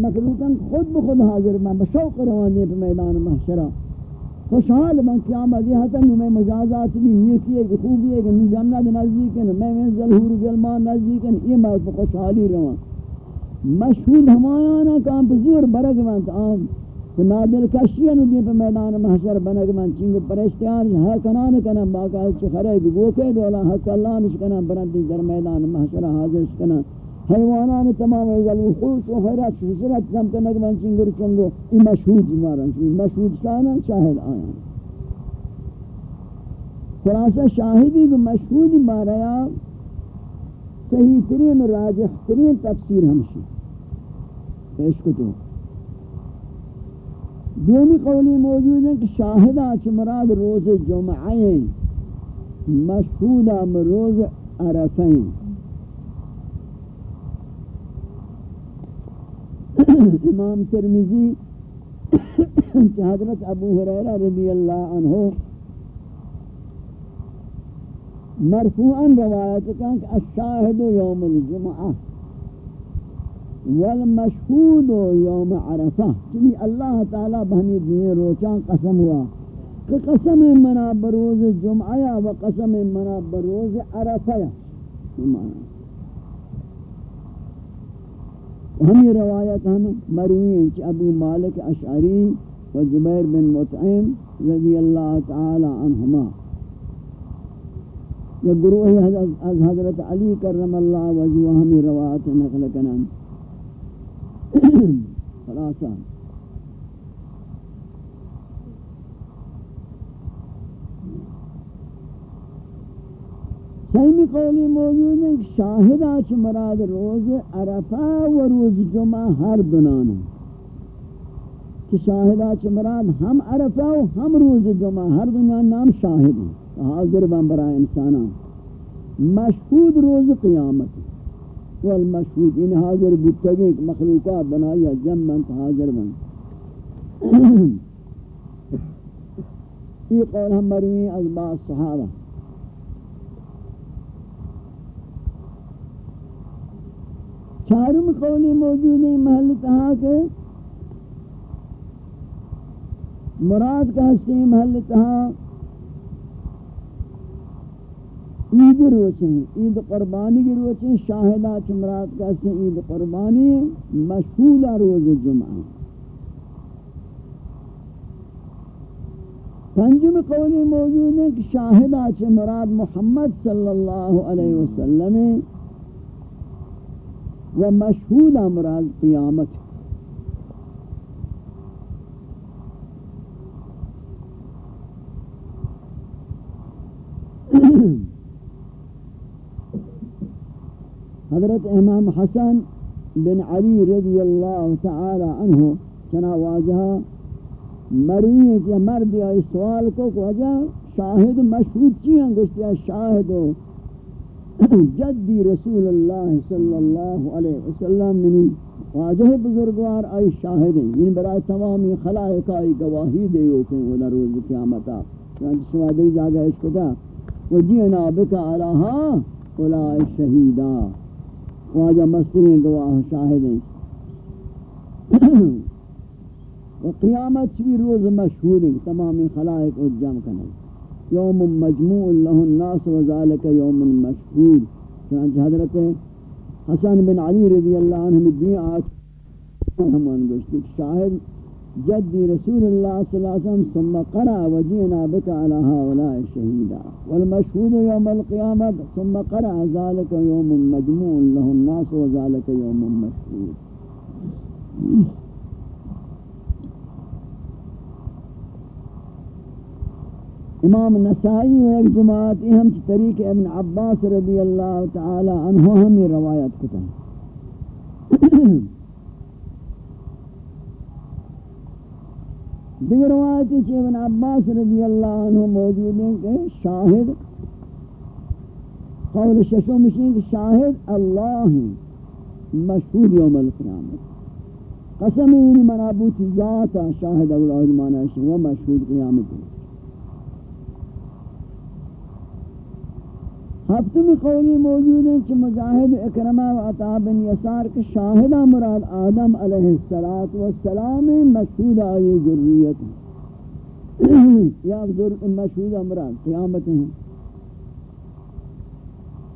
مخلوقاں خود بخود حاضر میں بشوق روانی پہ میدان محشرہ خوشحال من قیامت یہ حتی میں مجازات بھی نیکی ہے کہ خوبی ہے کہ نو جنت نزدیک ہے میں میں ظلہور گلمان نزدیک ہے یہ میں خوشحالی روان. مشہود ہمایانا کام پہ زور برگ من آم تو نادل کشی نو دی پہ میدان محشر بنگ من چنگ پرشتیان ہے کنان کنن. باقا چخرے گوکے دولا حق اللہ نشکنن برندی در میدان محشر حاضر شکنن حیوانان تمام ازل وحوش و حیرت شسرت کم کنگ من چنگر چنگو این مشهود مارن این مشهود شانا شاہد آیان. خلاصہ شاہدی کو مشهود ماریا صحیح ترین و راجح ترین تفسیر ہمشی پیش کتو. دومی قولی موجود ہیں کہ شاہدہ چھ مراد روز جمعین مشہودہ روز عرفین امام ترمیزی کہ حضرت ابو حریرہ رضی اللہ عنہ مرفوعا روایت کہاں کہ الشاہد یوم الجمعہ والمشہود یوم عرفہ چمی اللہ تعالی بہنی دین روچان قسم ہوا کہ قسم منا بروز جمعہ و قسم منا بروز عرفہ ہمیں روایت ہم مروی ہیں کہ ابو مالک اشعری و جبیر بن مطعم رضی اللہ تعالی عنہما۔ یہ گروہ از حضرت علی کرم اللہ وجہ ہم روایت نقل کنن۔ خلاصہ۔ سیمی قولی موجود ہے کہ شاہدہ چھ مراد روز عرفہ و روز جمعہ ہر دنانا کہ شاہدہ چھ مراد ہم عرفہ و ہم روز جمعہ ہر دنانا نام شاہد ہیں۔ حاضر بان برای انسانا مشہود روز قیامت والمشہود ان یعنی حاضر بودتگی مخلوقات بنائی جمع حاضر بن۔ یہ قول ہم مروی از بعض صحابہ۔ چارم قولی موجود ہے محل تہا کے؟ مراد کا حصے محل تہا عید روچیں عید قربانی کی روچیں شاہدہ چمرات کا حصے عید قربانی مشہودہ روز جمعہ پنجم قولی موجود ہے کہ شاہدہ چمرات محمد صلی اللہ علیہ وسلم و مشہود امراض قیامت۔ حضرت امام حسن بن علی رضی اللہ تعالی عنہ چنا واجہ مروی کہ مرد یا سوال کو وجہ شاہد مشہود چیئے گوشتی شاہد جدی رسول اللہ صلی اللہ علیہ وسلم منی واجہ بزرگوار آئی شاہد ہیں۔ یعنی برای تمامی خلائق آئی گواہی دے ہوتے ہیں وہ روز قیامتا چنانچہ شما دیکھ جاگہ اس کو دا وجینا بکا علاہا اولائی شہیدہ واجہ مسترین گواہ شاہد ہیں۔ و قیامت بھی روز مشہود ہیں۔ تمامی خلائق کو جمع کرنے۔ یوم مجموع له الناس وذلك يوم مشهود. چنانچہ حضرت حسن بن علی رضی اللہ عنہ دنیا آت ہمان شاہد جدی رسول اللہ صلی اللہ علیہ وسلم ثم قرأ وجینا بك على هؤلاء الشهيدا والمشهود يوم القيامة ثم قرأ ذلك يوم مجموع له الناس وذلك يوم مشهود. امام نسائی و ایک جماعت ہم طریق ابن عباس رضی اللہ تعالی عنہ ہمی روایت کتا دیگر روایتی چی ابن عباس رضی اللہ عنہ موجود ہیں کہ شاہد، قول ششو مشین کہ شاہد اللہ مشہود یوم القیامت۔ قسم اینی منابوت ذاتا شاہد اولاد مانا شاہد و مشہود قیامت۔ ہے ہفتمی قولی موجود ہیں چھ مجاہد اکرمہ و عطا بن یسار کے شاہدہ مراد آدم علیہ السلام مشہود آئی ذریت یا مشہودہ مراد قیامت ہیں۔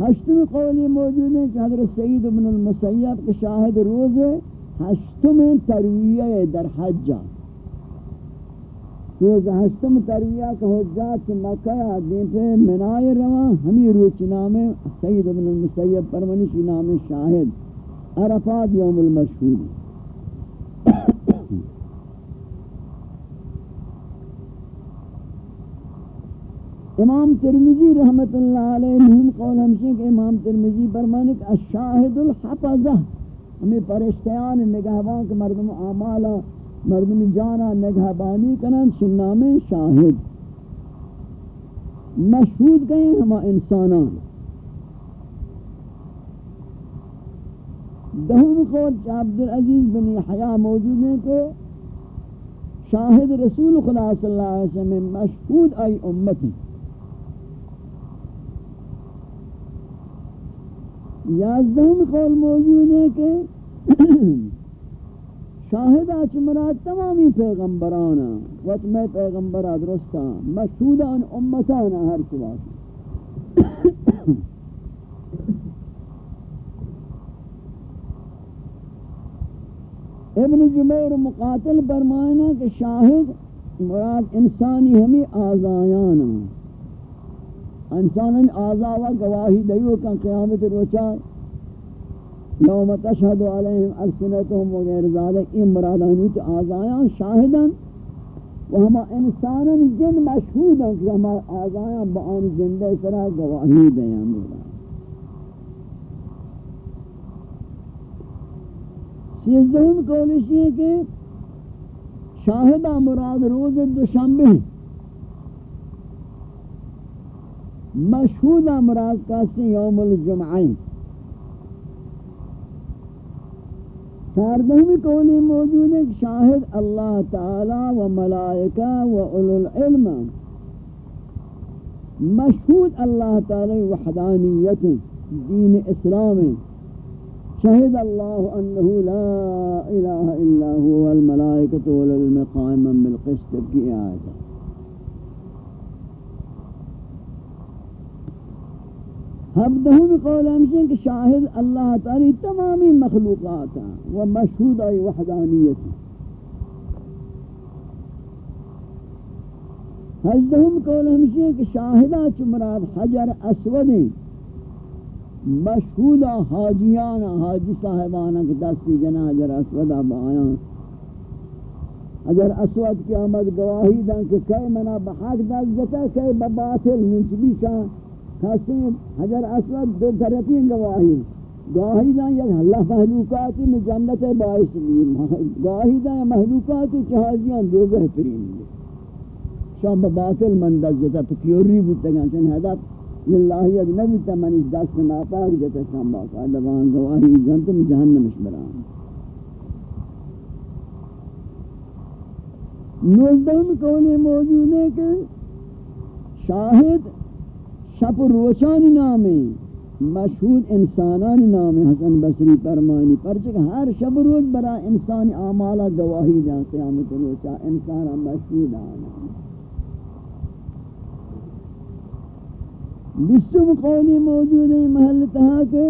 ہشتمی قولی موجود ہیں کہ حضرت سید بن المسیب کے شاہد روز ہشتم ترویہ در حجہ روز ہشتم ترویہ کا حجات مکہ دین پہ منائے رواں ہمیں روچ نام سید ابن المسیب پرمنشی نام شاہد، عرفات یوم المشہور۔ امام ترمیزی رحمت اللہ علیہ نہم قول ہمشہ کہ امام ترمیزی برمانک الشاہد الحفظہ، ہمیں پرشتیان نگہبان کے مردم آمالا مردم جانا نگہبانی کنن سنام شاہد۔ مشہود گئے ہما انسانان۔ دہم خود عبدالعزیز بن حیاء موجود ہیں کہ شاہد رسول خدا صلی اللہ علیہ وسلم مشہود آئی امتی یازدہم قول موجود ہے کہ شاہد آچ مراد تمامی پیغمبرانا وقت میں پیغمبرہ درستا مشہودان امتانا ہر چواس ابن جمیر مقاتل برمائنا کہ شاہد مراد انسانی ہمیں آزایانا انسان انسانی آزاوا گواہی دیو کن قیامت روچائے یوم تشہد علیہم السنتهم وغیر ذالک این مرادانیت آزایان شاہدن و ہما انسانان جن مشہودن کہ ہما آزایان با آن زندہ سرا گواہی دیاں میرا سیزدہم قولشی ہے کہ شاہدہ مراد روز دوشنبہ مشہودہ مراد کہتے یوم الجمعین چاردہمی قولی موجود ہے کہ شاہد اللہ تعالی و ملائکہ و اولو العلم مشہود اللہ تعالی وحدانیت دین اسلام شہد اللہ انہو لا الہ الا هو الملائکة والعلم قائما بالقسط، کی آیت ہے ہبدہم قول ہمشن کہ شاہد اللہ تعالی تمامی مخلوقات ہیں و مشہود آئی وحدانیت ہجدہم قول ہمشن کہ شاہدہ چمراد حجر اسود ہیں۔ مشہود حاجیان، حاجی صاحبانہ کے دستی جنا حجر اسود آبایاں حجر اسود کی آمد گواہی دن کہ کئی منا بحق دست جتا کئی بباطل ننچ بھی شاہ ہستے حجر اسود دو طرفی گواہی. گواہی دا یک اللہ محلوقاتی میں جنت باعث لی گواہی دا محلوقاتی چہازیان دو بہترین لی شام باطل من جتا پکیوری بودتا گا چن حدب. للہیت نبیتا منش دست ناپاک جتا شام باقا دوان گواہی جنتم جہنمش بران. نوزدہم قولی موجود ہے کہ شاہد شپ روچانی نامے مشہود انسانانی نامے حسن بصری فرمانی پرچک ہر شب روز برا انسان اعمالا گواہی جا قیامت روچا انسان مشہود آنا بسم قولی موجود ہے محل تہا کے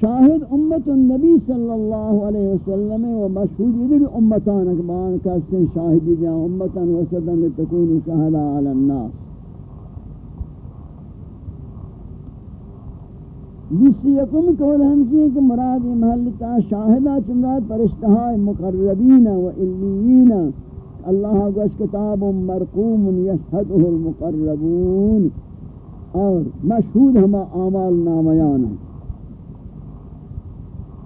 شاہد امت النبی صلی اللہ علیہ وسلم و مشہود یہ امتان اکبان کا سن شاہدی دیا امتان وسدن تکون شہدہ علی الناس. جسی یکم کول ہمشی کہ مراد محل تا شاہدہ چمراد پرشتہائی مقربین و علیین. اللہ گوش کتاب مرقوم یشہدہ المقربون. اور مشہود ہما آمال نامیان ہیں.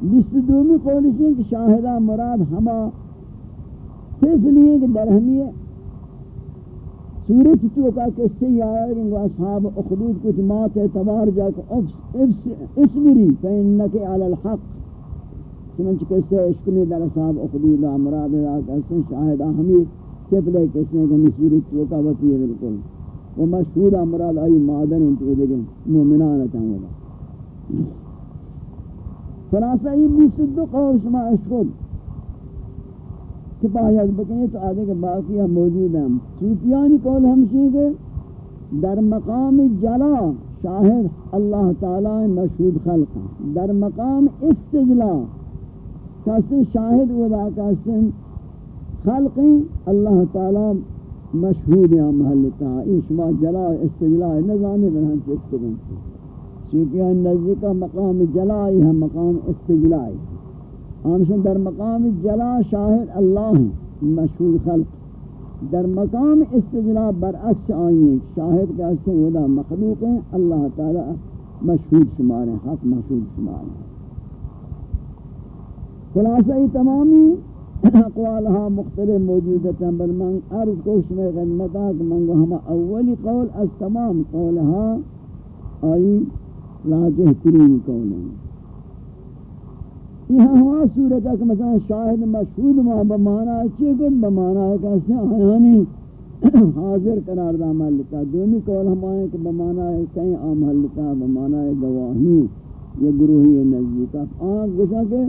جس دومی قولشی کہ شاہدہ مراد ہما تفلی ہیں کہ درہمی سورت تو کا قصے آیا کہ اصحاب اخدود کچھ مات اعتبار جا کہ اسبری فینک علی الحق۔ چنانچہ قصے اشکنے در اصحاب اخدود امراد دا قصے شاہد ہمیں کفلے قصے کہ ہمیں سورت تو کا وطی ہے بالکل۔ و مشہور مراد آئی مادن انتو دیکھیں مومنانتا ہوگا خلاصہ، یہ بیس دو قول شما اشخود کفایت بکنی تو آدھے کے باقی ہم موجود ہیں۔ صوفیانی قول ہمشی کے در مقام جلا شاہد اللہ تعالی مشہود خلق در مقام استجلا کسی شاہد ودا کسی خلق اللہ تعالی مشہود یا محلتا این شما جلا استجلا نظامی برہن چیک کریں صوفیان نزدیکا مقام جلائی ہم مقام استجلائی۔ ہمشن در مقام جلا شاہد اللہ مشہود خلق۔ در مقام استجلا برعکس آئیں شاہد کا سے ودا مخلوق ہیں، اللہ تعالی مشہود شمار ہیں، حق مشہود شمار ہیں۔ خلاصہ تمامی اقوالها مختلف موجودتا بل من عرض کو شمع غنمتا کہ من ہم اولی قول، از تمام قولها آئی راجح ترین قول ہیں۔ یہ ہوا صورت ہے کہ مثلا شاہد مشہود ما بمانا چی گن بمانا ہے کہ اس نے آیانی حاضر قرار دا عمل لتا دومی قول ہم آئے کہ بمانا ہے، کہیں عمل لتا بمانا ہے گواہی، یہ گروہی نزدیکا آن گوشا کہ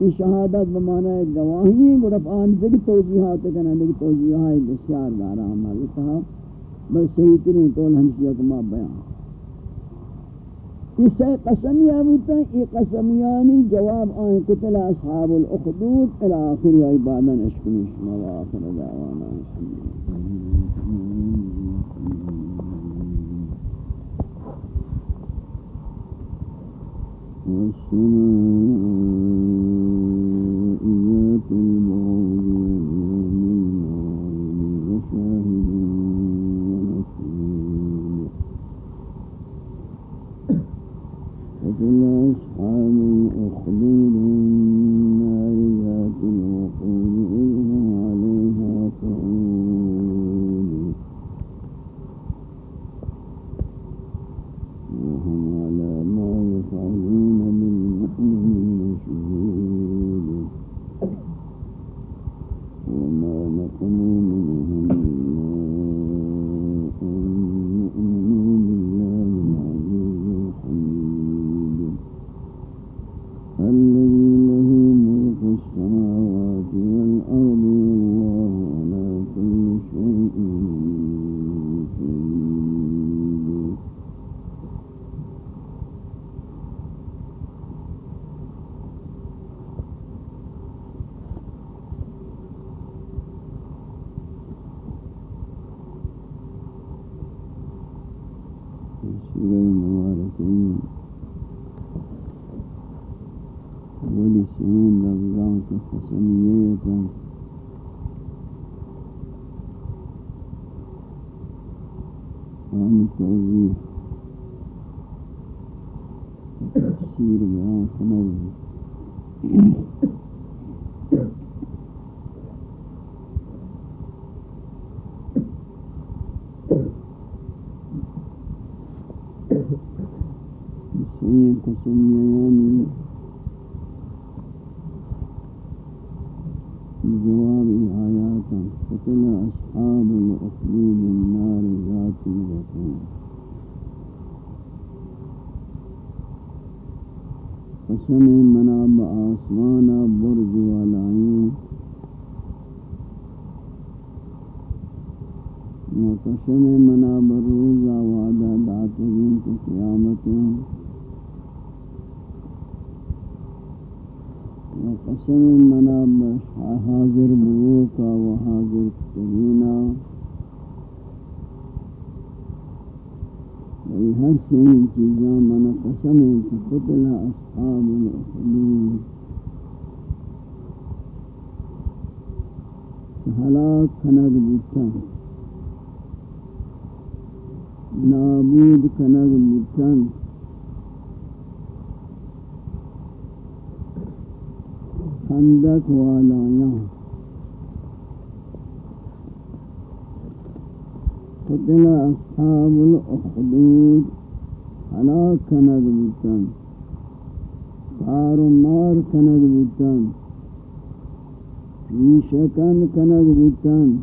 یہ شہادت بمانا ہے، گواہی گرف آن دیکھ توجیحات کنا دیکھ توجیحات بسیار دارا عمل لتا بس صحیح ترین قول ہمشیہ کما بیان۔ اسے قسمیہ بوتا ای قسمیانی جواب آئیں کتل أصحاب الأخدود الآخر یا عبادن اشکلی شما و آخر دعوانا السلام جواب آیات قتل اصحاب الاخدود النار ذات الوقود۔ قسم مناب آسمان برج والائیں قسم مناب روز آوادہ داترین کی قیامتیں قسم منا حاضر بوكا وحاضر حاضر کرینا ای ہر سے منا قسم ان قتل اصحاب الاخدود. ہلاک کنگ بوتا نابود کنگ بوتا خندق والایان قتل أصحاب الأخدود على کند بودن تار و مار کند بودن پیشکن کند بودن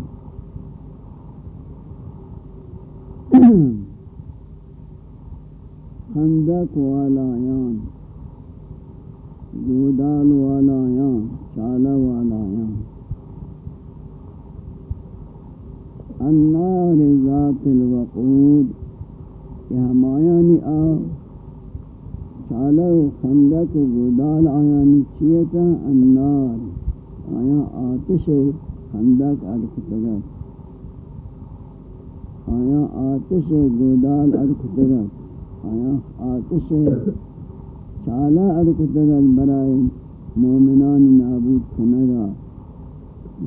خندق والایان گودال والایان چال والایان النار ذات الوقود کہ ہمایانی آ چال و خندق و گودال آیانی چیتا النار آیا آتش خندق ارکتگت آیا آتش گودال ارکتگت آیا آتش چالا ارکتگت برای مومنان نابود کنگا،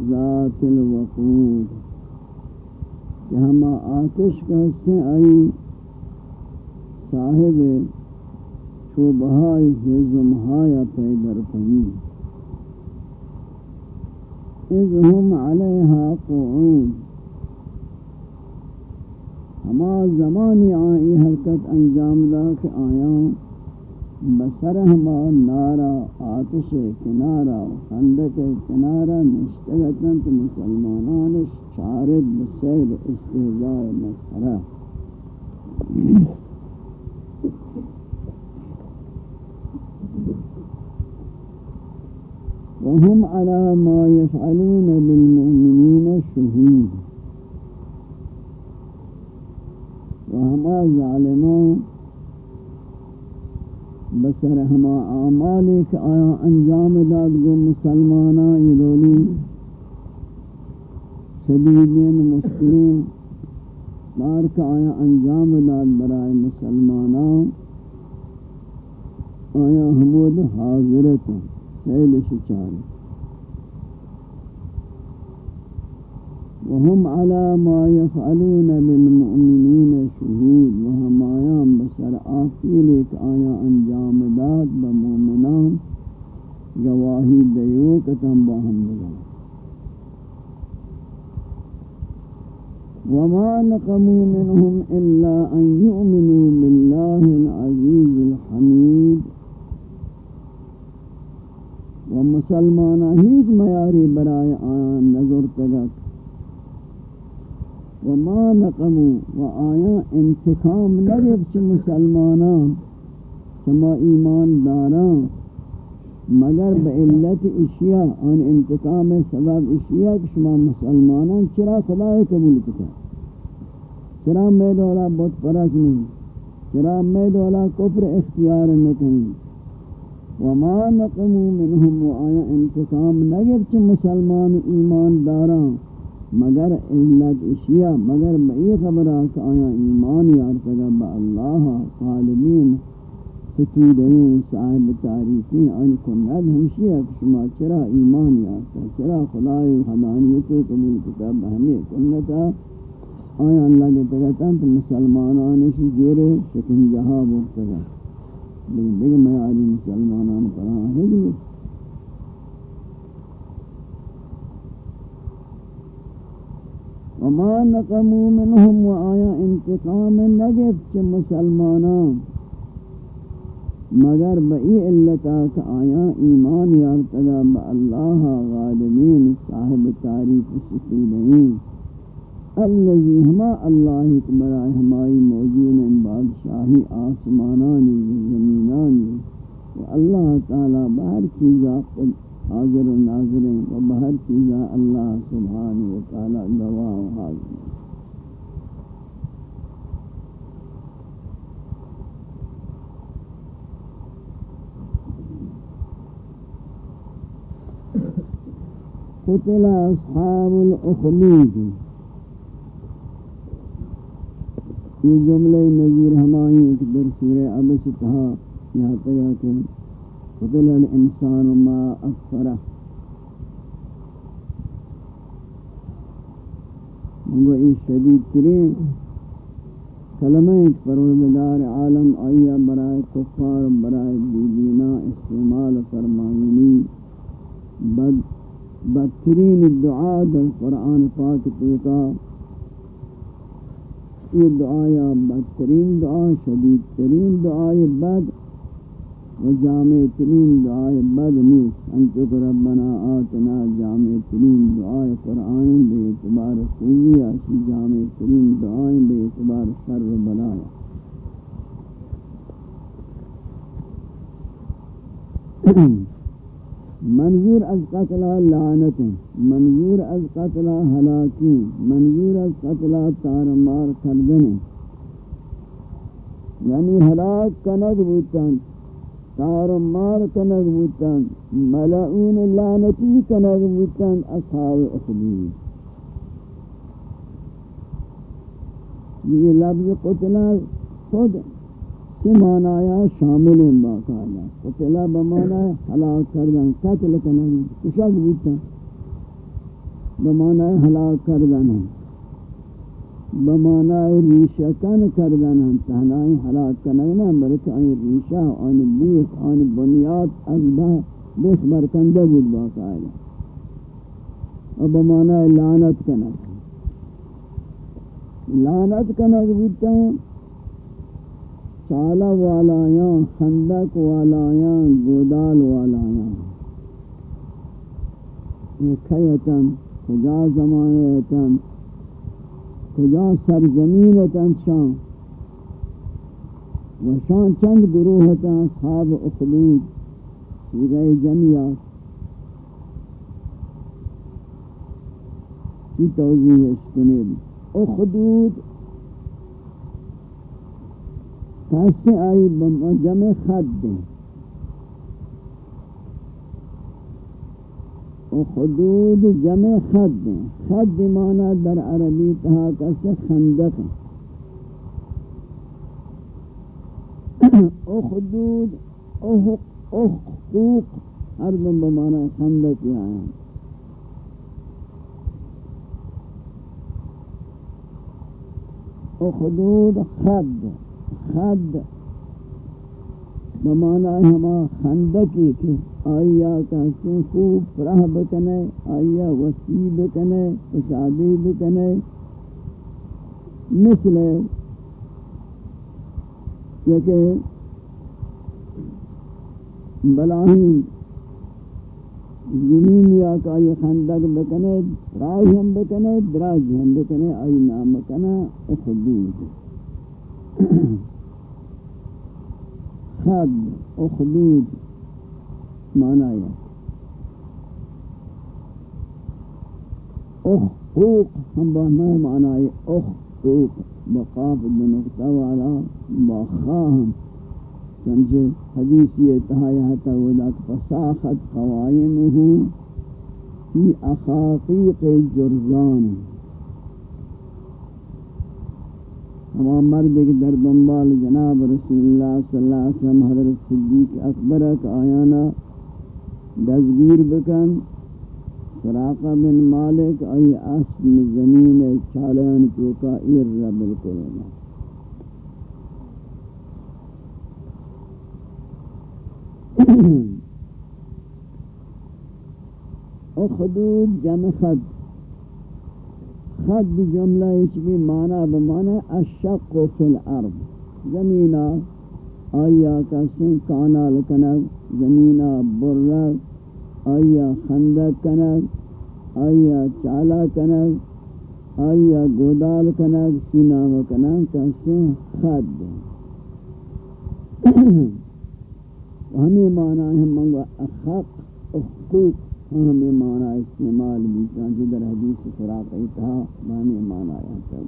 ذات الوقود کہ ہم آتش کا سے آئی صاحب چوبہائی حزمہایا پیدر پہنی اذ هم علیہا قعود. ہما زمانی آئی حرکت انجام دا کہ آیاں بسر ہما نارا آتش کنارا خندق کنارا نشتگتن تو مسلمانان شارد بسیر استحضاء مسخرہ وهم على ما يفعلون بالمؤمنين شهود. وهما ظالمان بسر ہما اعمالی ایک آیا انجام داد گو مسلمانہ ایدولی. شدیدین مسلم بارک آیا انجام داد برائے مسلمانہ آیا حمود حاضرت خیلی شچاری وهم على ما يفعلون بالمؤمنين شهود، وهم آيام بسر آفیلک آیا انجام داد بمؤمنان گواہی دیوکتن باہم بگا وما نقموا منهم إلا أن يؤمنوا بالله العزيز الحميد ومسلمانا هیچ میاری برای آیان نظر تگت وما نقموا وآیا انتقام نگب چھ مسلمانان چما ایمان داران، مگر بعلت اشیاء ان انتقام سبب اشیاء کہ شما مسلمانان، چرا خدا قبول کتا چرا میں دولا بہت پرس نہیں چرا میں دولا کفر اختیار نکنی؟ وما نقموا منهم وآیا انتقام نگب چھ مسلمان ایمان داران؟ مگر علت اشیاء، مگر بئی خبرہ کہ آیا ایمان یارتگا با اللہ قالبین ستودین صاحب تعریفین آنی کنید ہمشیہ کہ شما چرا ایمان یارتا چرا خدای حدانیتو قبول کتاب ہمیں کنتا آیا اللہ کے تگتا تو مسلمانانش زیر شکن جہا بورتگا لیکن دیکھ میں آلی مسلمانان پر آنے وما نقموا منهم وآیا انتقام نگف چھ مسلمانان۔ مگر بئی علتا کہ آیا ایمان یارتگا با اللہ غالبین صاحب تعریف سکولین اللذی ہما اللہ برائے ہمائی موجود ہیں، بادشاہی آسمانانی، زمینانی۔ و اللہ تعالی بہر چیزا حاضر و ناظر ہیں و بہر چیزا اللہ سبحانہ و تعالی گواہ و حاضر. قتل اصحاب الاخدود یہ جملہ نظیر ہمائی ایک در سورہ عبس تہا یہاں تگا کہ قتل الانسان ما اکفرہ وہ اس شدید ترین کلمہ پروردگار عالم آیا برائے کفار برائے دینا استعمال فرمائنی بد بدترین دعا در قرآن پاک توکا یہ دعایا بدترین دعا شدید ترین دعائے بد جامع ترین دعائے بد نیست انچک ربنا آتنا جامع ترین دعائے قرآن بے اعتبار خوبی آشی جامع ترین دعائیں بے اعتبار سر و بلایا منظور از قتل لعنت منظور از قتل ہلاکی منظور از قتل تارمار کردن یعنی ہلاک کنگ بوتن تار مار کنگ بوتن ملعون لعنتی کنگ بوتن اصحاب اخدود یہ لفظ قتل خود سمانایا شامل باقایا قتلہ بمانا حلاک کردن، قتل کنن کشک بیتا بمانا حلاک کردن. ہے بمانا ریشکن کردن تہنائی حلاک کنن بلکہ آئی ریشہ آنی بیخ آنی بنیاد از با بیخ برکندہ بود باقایا و بمانا لعنت کنن لعنت کنن بیتا چالا والایاں خندق والایاں گودال والایاں یہ کھیتن کجا زمانیتن کجا سرزمینتن شان؟ و شان چند گروہتن اصحاب اخلود سیغہ جمعیات کی توضیح کنید اخدود کیسے آئی جمع خد دیں و خدود جمع خد دیں۔ خد مانا در عربی تہا کیسے خندق۔ اخدود اخدوق ہر دن بمانا خندق ہی آیا اخدود خد خد بمانا ہما خندقی کہ آیا کسی خوب رہ بکنے آیا وسیع بکنے اشادی بکنے۔ مثل یہ کہ بلاہی زمین یا کا یہ خندق بکنے راج ہم بکنے دراج ہم بکنے، آئی نام کنا اخدود خد اخدود معنی ہے. اخوق ہم بہمہ معنی ہے. اخوق بقاف دنقطہ والا بخواہم سمجھے حدیثی اتحایہ تاودک فساخت قوائمہو. فی اخاقیق جرزان. ہما مرد کے در بمبال جناب رسول اللہ صلی اللہ علیہ وسلم حضرت صدیق اکبر کا آیانا دزگیر بکن. سراقہ بن مالک ای اسب زمین چالان چوکا ایر رب القرآن اخدود جمع خد. خد جملہ اس بھی معنی بمعنی الشق فی الارض. زمینہ آیا کا سن کانا لکنک زمینہ برک آیا خندق کنک آیا چالا کنک آیا گودال کنک سینام کنک کا سن خد ہمیں معنی ہے منگو اخق اخقوق ہمیں معنی استعمال بھی چانچہ در حدیث سراق ایتہا ہمیں معنی آیا تھا۔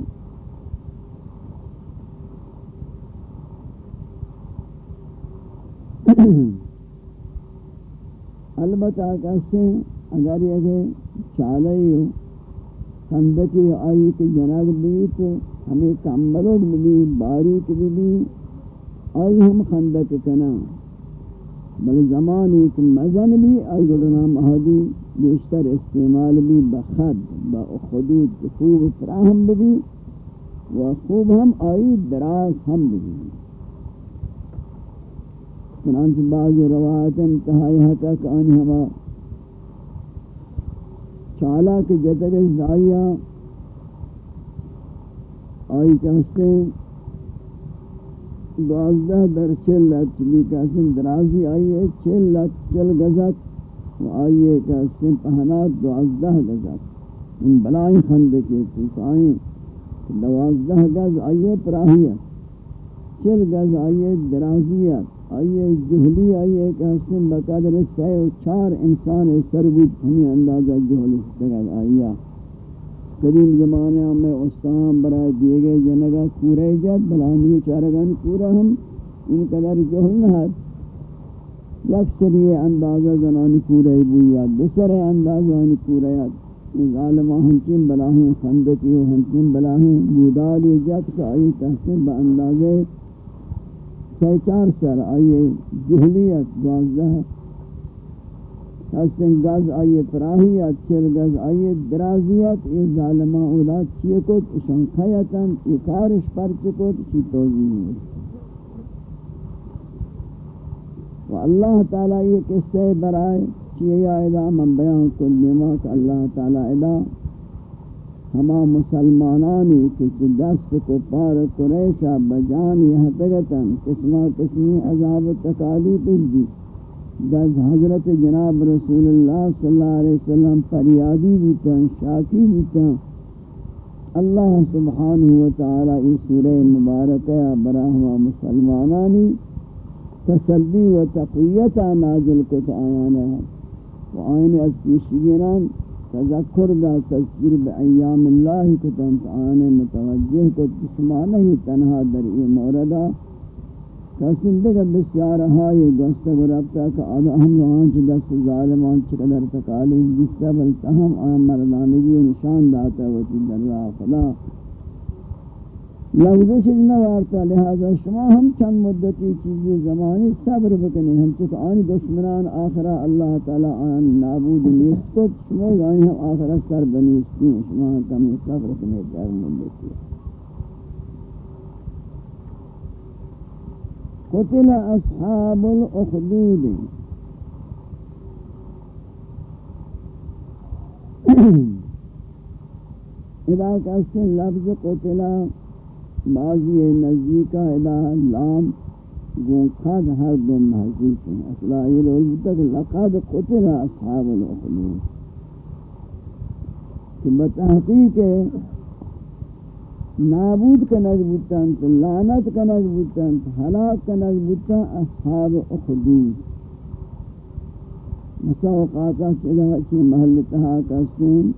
البتہ کہتے ہیں اگر یہ چالئی ہو خندقی آئی کہ جنگ بھی تو ہمیں کمبلوگ بھی، باریک بھی آئی ہم خندق کنا۔ بل زمان ایک مزن بھی آئی گڑنا مہدی بیشتر استعمال بھی بخد با خدود خوب فراہم بھی و خوب ہم آئی دراز ہم بھی چنانچہ بعض روایت انتہائی حتک آنی ہما چالا کے جتگش دائیا آئی کہستے ہیں دوازدہ در چل لت چلی کہسن درازی آئیے چل لت چل گزت و آئیے کہسن پہنات دوازدہ گزت ان بلائی خند کے توسائیں دوازدہ گز آئیے پراہیت چل گز آئیے درازیت آئیے جہلی آئیے کہ بقدر سی و چار انسان سربوت ہمیں اندازہ جہلی تگل آئیا قدیم زمانے میں استعام برائے دیے گئے جنگا کورے جد بلانی چارگان کورا ہم ان قدر جہل نہ یکسر یہ اندازہ زنانی کورے بویا دوسرے اندازہ ان کورے ظالمہ ہنچین بلاہیں، خندقی و ہنچین بلاہیں بودالی جد کا آئی تحسن با اندازے سی چار سر آئیے جہلیت دوازدہ حسن گز آئیے پراہیت چل گز آئیے درازیت یہ ظالمہ اولا چیئے کت اشان خیتن یہ کارش پرچ کت، چی توزیح ہے۔ و اللہ تعالیٰ یہ قصے برائے چیئے آئیدہ من بیان کل نعمات اللہ تعالیٰ ادا ہما مسلمانانی کی دست کو پار قریشہ بجانی حتگتن قسمہ قسمی عذاب و تکالیف دی۔ دست حضرت جناب رسول اللہ صلی اللہ علیہ وسلم پریادی بیتا شاکی بیتا اللہ سبحانہ وتعالی اس سورہ مبارکہ براہما مسلمانانی تسلی و تقویتا نازل کت آیانا و آئین از پیشگیران تذکر دا تذکر بے ایام اللہ کو تنتعانے متوجہ کو تسمع تنہا در ای موردہ کسن دیگر بسیار ہائی گوستا گرابتا کہ آدھا ہم لوگان چھ دست ظالمان چقدر تکالیف جستا بلتا ہم آم مردانگی نشان داتا وچی در راہ خدا لفظش نوارتا لہذا شما ہم چند مدتی چیزی زمانی صبر بکنی، ہم چکہ آنی دشمنان آخرہ اللہ تعالی آن نابود نیست کو، شما آنی ہم آخرہ سر بنیستی شما ہم کمی صبر کنی در مدتی قتل اصحاب الاخدود اذا کسی لفظ قتلہ بعضی نزدیکا ادا لام گون خد ہر دو محضوف ہیں اصلا یہ لوگ تک لقد قتل اصحاب الاخدود کہ بتحقیق نابود کنگ بودتاں لعنت کنگ بودتاں حلاک کنگ بودتاں اصحاب اخدود مساوقاتا چلا چی محل تہا کسیم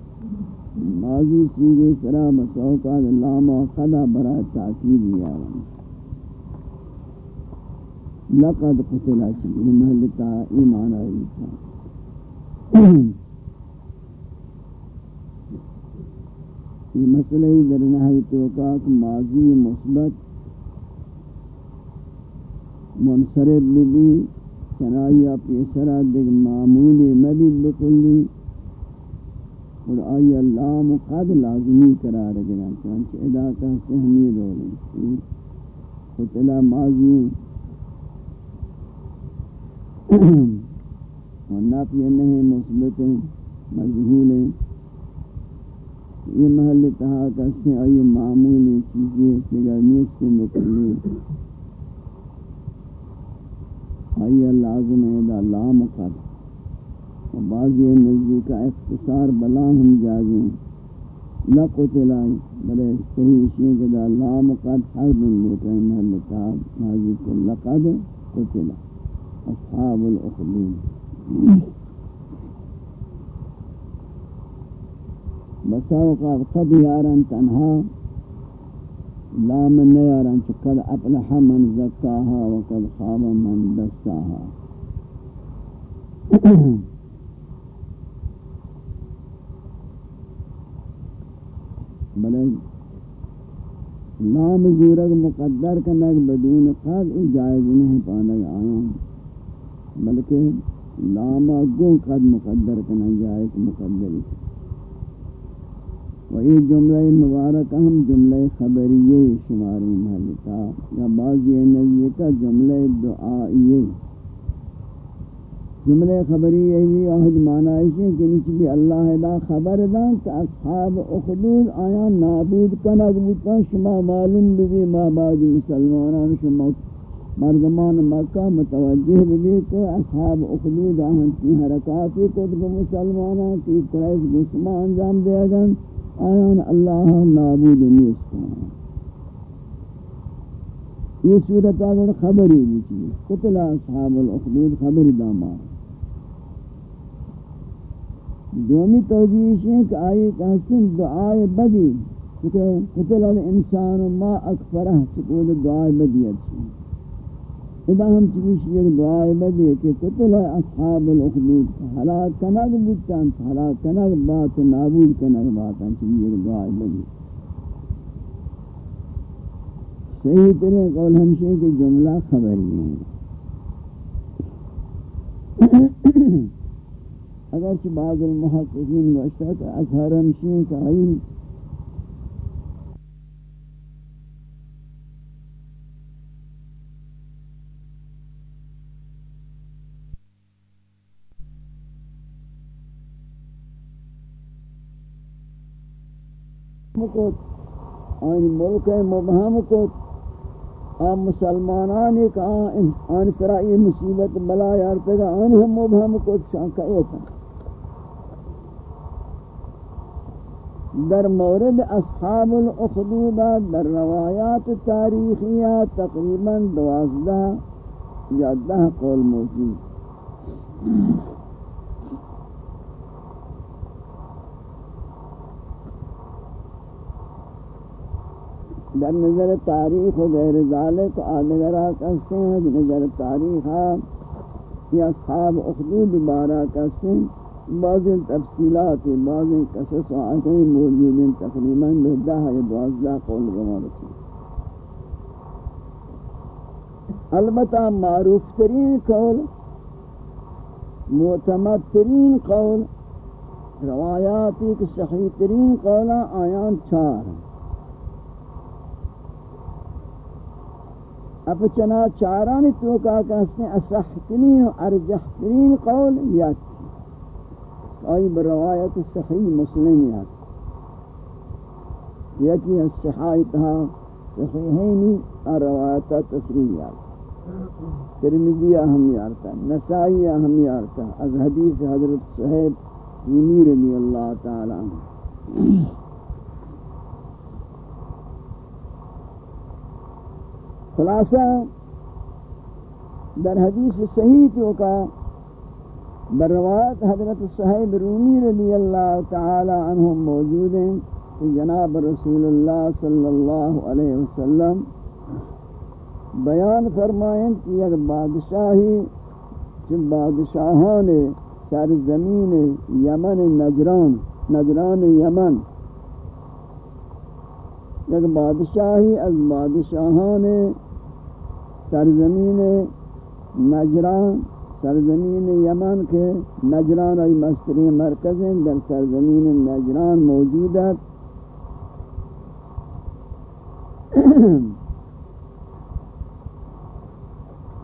ماضی سیگے سرا مسوقات لام و برا تاکید یا لقد قتل چلی محلتا ایمان آئی تھا. یہ مسئلہ در نحوی توقاق ماضی مثبت منصرب بھی چنائیہ پیسرہ دیکھ معمولی مبی بکلی اور آئی اللہ مقاد لازمی قرار گرا چانچہ ادا کا سہمی رولی خطلہ ماضی اور نافی نہیں، مثبت مجہول ہیں۔ یہ محل تہا کا سے آئی معمولی چیزیں دیگر نیست سے مکلی۔ آئی لازم ہے دا لا مقاد بعضی نزدی کا اختصار بلا ہم جازیں۔ لقت لائی بلے صحیح شیئے کہ دا لام قد حرب لوٹائیں محلتا ماضی کو لقد قتل اصحاب الاخدود بسا وقت قد یارن تنہا، لام نیارن چکد اپلح من زکاها وقد خواب من دساها بلے نام زورگ مقدر کنگ بدون قد ای جائز نہیں پانگ آیا۔ بلکہ لاما گو قد مقدر کنگ جائز مقدری۔ و یہ جملہ مبارک ہم جملہ خبریہ شماری محلتا یا بعضی نزدی کا جملہ دعائیہ جملے خبری یہی آہد معنی ہے کہ نیچے بھی اللہ دا خبر دا کہ اصحاب اخدود آیا نابود کنگ بودتا، شما معلوم بھی ما بعد مسلمانان، شما مردمان مکہ متوجہ بھی کہ اصحاب اخدود آہن کی حرکاتی قدب مسلمانان، کی قریش گسما انجام دے گا آیا اللہ نابود نیستا یہ صورت آگر خبری بھی قتل اصحاب الاخدود خبر داما دومی توجیش ہے کہ آئی کہستن دعائے بدی کہ قتل الانسان ما اکفرہ چکود دعائے بدیت چھے ادا ہم چکیش یک دعائے بدی کہ قتل اصحاب الاخدود حلاک کنگ بودتاں حلاک کنگ بات نابود کنگ باتاں چکیش یک دعائے بدی صحیح ترین قول ہمشہ کہ جملہ خبری ہیں اگرچہ بعض المحققین گوشتا کہ اظہر ہمشہ کہ آئی آئین ملک مبہم کو آن مسلمانان ایک آن سرائی مصیبت بلا یارتے گا، آن ہم مبہم کو شانکہ ایتا در مورد اصحاب الاخدودہ در روایات تاریخیہ تقریباً دوازدہ یا دہ قول موجود۔ در نظر تاریخ و غیر ذالک آدگرہ کستے ہیں، در نظر تاریخ یا اصحاب اخدود بارہ کستے ہیں۔ بعض تفصیلات، بعض قصص و آتیں موجود ہیں، تقریباً دہ یا دوازدہ قول رما رسول البتہ معروف ترین قول معتمد ترین قول، روایاتی کہ صحیح ترین قولا آیان چار ہیں۔ اب چنا چارانی تو کا کہتے ہیں اصحتنین و ارجحتنین قول یاد آئی بروایت صحیح مسلم یاد یکی الصحایتها ہاں صحیحینی روایت تصریح یاد ترمزی اہم یارتا نسائی اہم یارتا از حدیث حضرت صحیب یمیر رضی اللہ تعالی عنہ۔ خلاصہ، در حدیث صحیح تو کا بر روایت حضرت صحیب رومی رضی اللہ تعالی عنہ موجود ہیں کہ جناب رسول اللہ صلی اللہ علیہ وسلم بیان فرمائیں کہ یک بادشاہی جن بادشاہان سرزمین یمن نجران نجران یمن یک بادشاہی از بادشاہان سرزمین نجران، سرزمین یمن کے نجران اور مستری مرکز در سرزمین نجران موجود ہے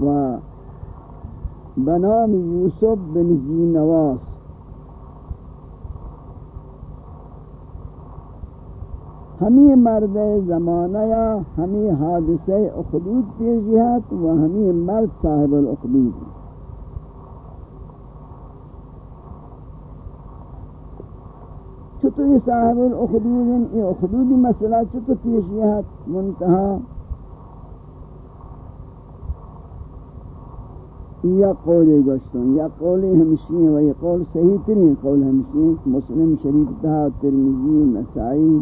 و بنام یوسف بن زینواس۔ ہمیں مرد زمانہ یا ہمیں حادثہ اخدود پیشیات و ہمیں مرد صاحب الاخدود. چھتو یہ صاحب الاخدود یہ اخدودی مسئلہ چطور چھتو پیشیات منتہا یا قولی گشتن یا قولی ہمشی ہیں و یہ قول صحیح ترین قول ہمشی ہیں مسلم شریف تہا ترمیزی نسائی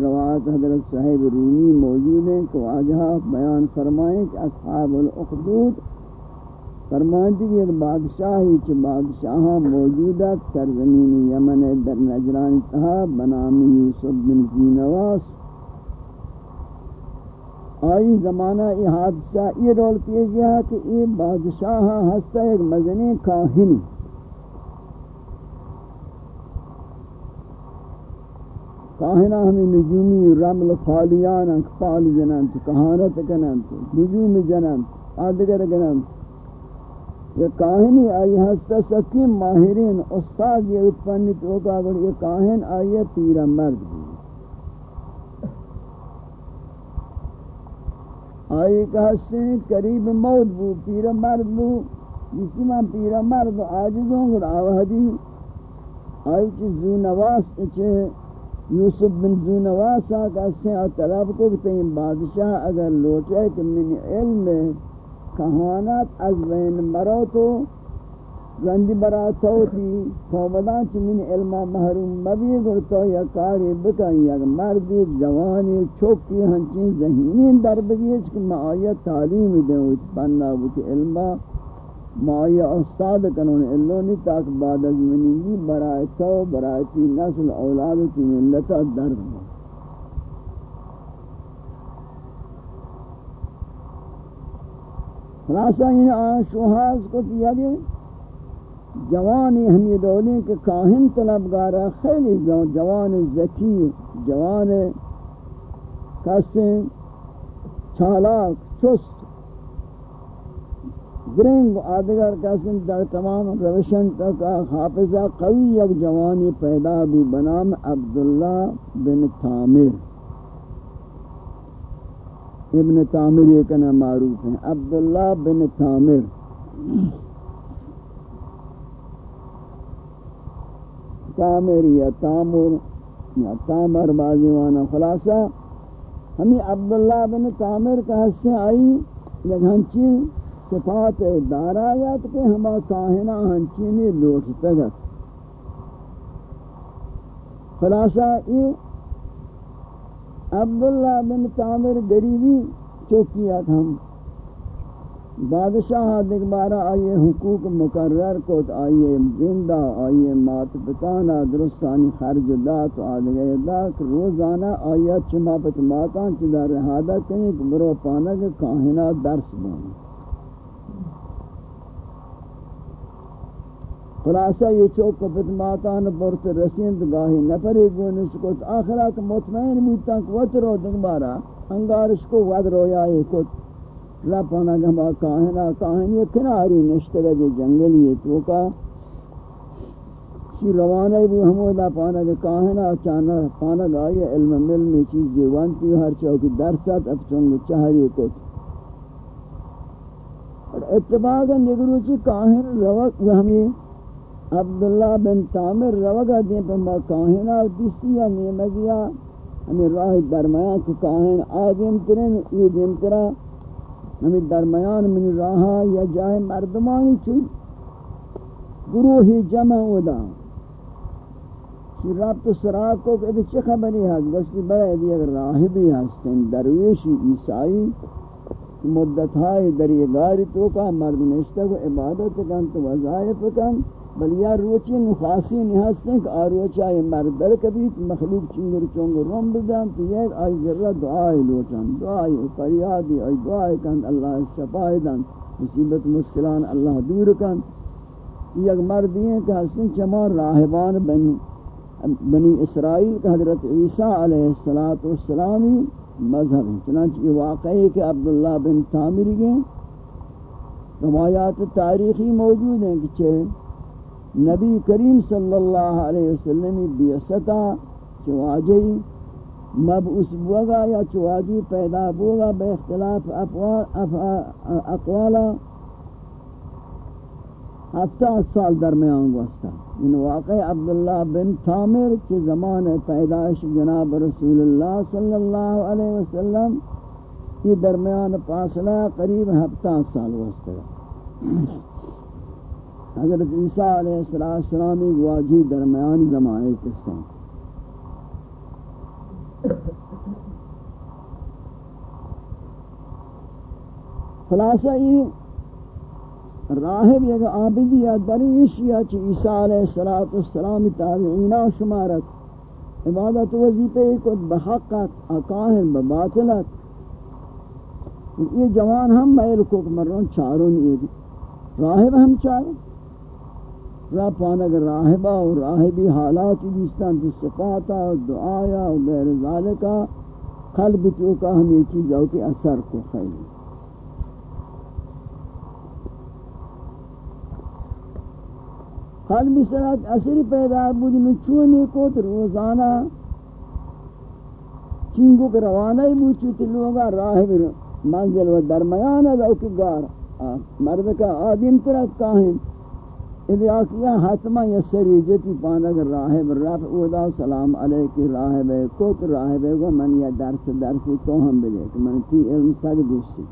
روایت حضرت صاحب رومی موجود ہیں تو آجہ بیان فرمائیں کہ اصحاب الاخدود فرمائیں کہ ایک بادشاہی چھ بادشاہاں موجودہ سرزمین یمن در نجران تہا بنامی یوسف بن زینواس۔ آئی زمانہ ای حادثہ یہ رول پیش گیا کہ یہ بادشاہاں ہستا ایک مزنی کاہنی کاہنا ہمیں نجومی رمل فالیان فال جنانت کہانت کنانت نجوم جنانت آدگر کنانت یہ کاہنی آئی ہستا سکیم ماہرین، استاذ یہ اتفنیت ہوگا اگر یہ کاہن آئی پیر مرد بھی۔ آئی کہ ہستے قریب موت بو، پیر مرد بو، جسی میں پیر مرد آجز آجزوں گر آوہدی آئی چیز زو نواس چیز یوسف بن زونواسا کا سیاہ طلب کو کہ بادشاہ اگر لوٹے کہ من علم کہانات از بین مرو تو زندی برا توتی قومدان چی من علمہ محروم مبی گرتو یا کاری بکن، یا مردی جوانی چوکی ہنچین ذہینین در بگیچ کہ ما آیت تعلیم دیں ہوتی پننا بوتی علمہ ما آیت استاد کنون علونی تاک بعد از منی برای تو، برای تی نسل اولاد تی ملتا در بگیچ خلاصہ ان کو دیا گئے جوانی ہمی دولیں کہ کاہن طلبگارا خیلی جوان ذکی جوان کسیں چالاک، چست گرنگ آدگر کسیں در تمام روشن تک حافظہ قوی یک جوانی پیدا بھی بنام عبداللہ بن تامر۔ ابن تامر یہ کنا معروف ہیں۔ عبداللہ بن تامر۔ تامر یا تامر یا تامر بازی وانا خلاصہ۔ ہمیں عبداللہ بن تامر کا حصہ آئی۔ لیکن ہنچی صفات دارایت کے ہما کاہنہ ہنچینی لوٹتا گا خلاصہ یہ عبداللہ بن تامر گریبی چوکیات ہم۔ بادشاہ دیکھ بارا آئیے حقوق مقرر کو آئیے زندہ، آئیے مات پتانا درستانی خرج دا تو آدھگئے دا روزانہ آئیے چما پت ماتان چدا رہادہ کہیں کہ برو پانا کہ کاہنا درس بانی خلاصہ یہ چوک کو پت ماتان رسیند گاہی نپری گونش کو آخرات مطمئن بیتا کہ وطرو دیکھ بارا انگارش کو ود رویا یہ کت لپانا گما کاہنا، کاہنی کناری نشتر دے جنگلی تو کا شی روانے بھی ہمودا پانا کہ کاہنا، چانا پانا گائی علم مل میں چیز جیوانتی ہر چوکی درست اب چونگ چہری کت اور اتباقا نگروچی کاہن روک ہمیں عبداللہ بن تامر روگا دیں پر ما کاہنا دیسی یا نیمگیا ہمیں راہ درمیان کو کاہن آدم ترین یہ دیم ترہ ہمیں درمیان من راہا یا جائے مردمانی چوئی گروہی جمع ادا چی رابط سراغ کو کہ چی خبری ہے گوشتی بڑے دی اگر راہبی ہستیں درویشی عیسائی مدت ہائی دریگاری تو کا، مرد نشتہ کو عبادت کن، تو وظائف کن۔ بل یا روچی نخاصی نہیں کہ آروچا یہ مردر کبھی مخلوق چنگر چنگر روم بدن تو یہ آئی ذرہ دعائی لوچن دعائی فریادی آئی دعائی کن اللہ شفائی دن، مصیبت مشکلان اللہ دور کن. یہ مردی ہیں کہ حسن چما راہبان بنی بنی اسرائیل کہ حضرت عیسیٰ علیہ السلامی مذہب ہیں. چنانچہ یہ واقعی کہ عبداللہ بن تامری گئے روایات تاریخی موجود ہیں کہ چھے نبی کریم صلی اللہ علیہ وسلم بیستا چواجی مبعوث بوگا یا چواجی پیدا بوگا بے اختلاف اقوالا ہفتہ سال درمیان گوستا ان واقع عبداللہ بن تامر چی زمان پیدائش جناب رسول اللہ صلی اللہ علیہ وسلم، یہ درمیان فاصلہ قریب ہفتہ سال گوستا حضرت عیسیٰ علیہ السلام گواجی درمیان زمانے قصہ خلاصہ یہ راہب یک عابدی یا درویش یا چی عیسیٰ علیہ السلام تابعینہ شمارت عبادت وظیفے کت، بحقت اکاہن بباطلت۔ یہ جوان ہم میل کو مرون چارون یہ راہب ہم چارون۔ را پانک راہبہ و راہبی حالات دیستان تو صفاتا و دعایا و غیر ذالکا، قلب تو کا ہم یہ چیز ہوتی اثر کو خیلی۔ قلب سرات اثر پیدا بود میں چونے کو روزانہ چینگو کے روانہ ہی بود چوتی لوگا راہب منزل و درمیان ہے دو گار مرد کا آدم ترات کاہن اذا کیا حتما یہ سریجتی پانک راہب رفع ودا سلام علیک راہب کوت راہب کو من یہ درس درس تو ہم بلے کہ من تی علم سگ دوستی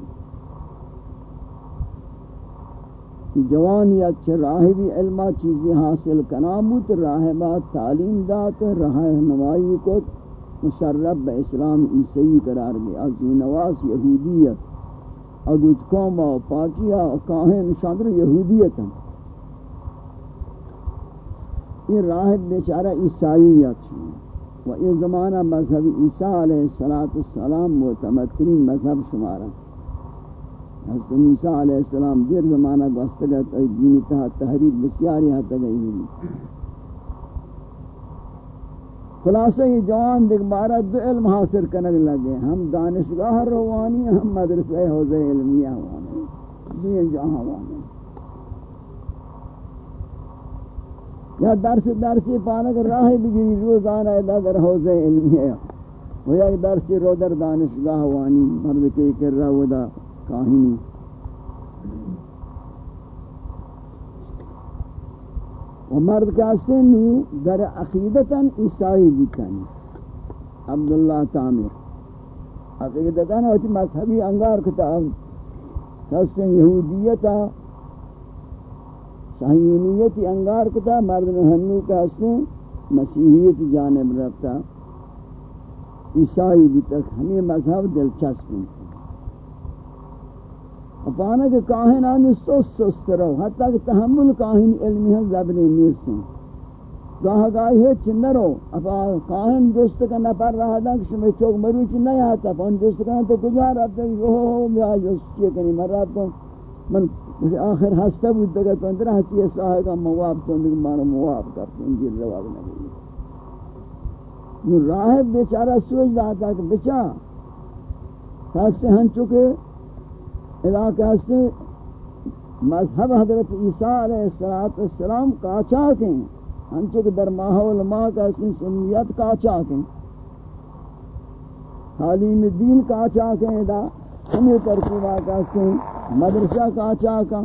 جوانیت چھ راہبی علمہ چیزیں حاصل کنامت راہبات تعلیم دات راہ نوائی کو مشرب اسلام عیسوی قرار گیا از نواس یہودیت اگوچ قوم و پاکیہ و کاہن شاندر یہودیت ہیں یہ راہب بیچارہ عیسائیت چھو و یہ زمانہ مذہب عیسیٰ علیہ السلام معتمد کرین مذہب شمارا حضرت عیسیٰ علیہ السلام دیر زمانہ گوستگت ای دینی تہا تحریب بسیاری حتی گئی ہوئی خلاصہ یہ جوان دیکھ بارہ دو علم حاصل کرنے لگے ہم دانشگاہ روانی ہم مدرسہ حوزہ علمیہ ہوانی دین جہاں ہوانی یا درس درسی پانک راہ بگیری، روزانہ ادا در حوض علمی ہے۔ وہ یا درسی رو در دانشگاہ وانی، مرد کے کر رہا ودا کاہنی۔ و مرد کا سن در عقیدتا عیسائی بکنی عبداللہ تعمیر۔ عقیدتا ہوتی مذہبی انگار کتاب کسن یہودیتا صحیونیت انگار کتا، مرد ہنو کا حسن مسیحیت جانب رفتا عیسائی بھی تک ہمیں مذہب دلچسپ اپانا کہ کاہن آنی سوست سوست رہو، حتیٰ کہ تحمل کاہن علمی ہیں زبنی نیستیں گاہ گاہی ہے چند چندرو اپا کاہن جست کا نپر رہا دا کہ شمی چوک مروچ نہیں آتا پا ان جست کا تو کجا رفتا کہ اوہ اوہ بیا جست چیئے کنی مر رفتا من مجھے آخر ہستا بود دگا تو اندر ہستی ہے صاحب کا مواب تو اندر مانا مواب کرتا ہوں جل رواب نبی یہ راہب بیچارہ سوچ داتا کہ بچا ہستے ہن چکے علاقہ ہستے مذہب حضرت عیسیٰ علیہ السلام کاچا کہیں ہن چکے در ماحول ماہ کا ہستے سنیت کاچا کہیں تعلیم دین کاچا کہیں دا ہمیں ترکیبہ کا ہستے مدرسہ کاچا کا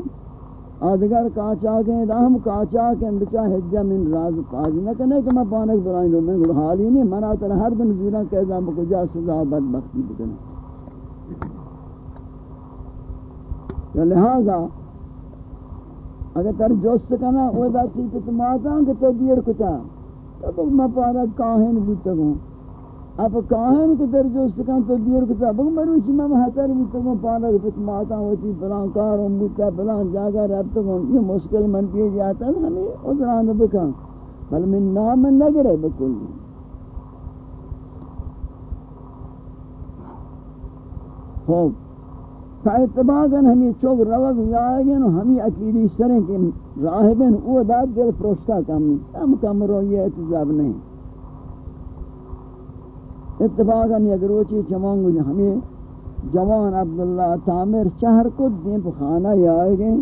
آدگر کاچا کے دام کاچا کے بچا حجہ من راز پاج۔ نہ کنے کہ میں پانک برائیں لو میں حالی نہیں منا تر ہر دن زیرہ کہہ دام کو سزا بدبختی بکنے۔ لہذا، اگر تر جوست کنا وہ دا تی کہ تم آتا کہ تو دیر کتا۔ تب میں پانک کاہن بوتا ہوں اب کاہن کے در جو سکان تو دیر کو کتا بگ مروچی میں محتر بھی تو پانا پت ماتا ہوتی بلان کار ہم بوتا بلان جاگا رب تو یہ مشکل من پیے جاتا ہے، ہمیں ادران بکن۔ بل من نام نگرے بکلی خوب۔ تا اتباقاً ہمیں چوک روگ یائے گئے ہمیں اکیلی سریں کہ راہبین او داد دل پروشتا کم۔ کم کم رو یہ اتزاب نہیں۔ اتفاقا یک روچی چمان چمانگو ہمیں جوان عبداللہ تعمیر چہر کو دیں پہ خانہ یا آئے گئے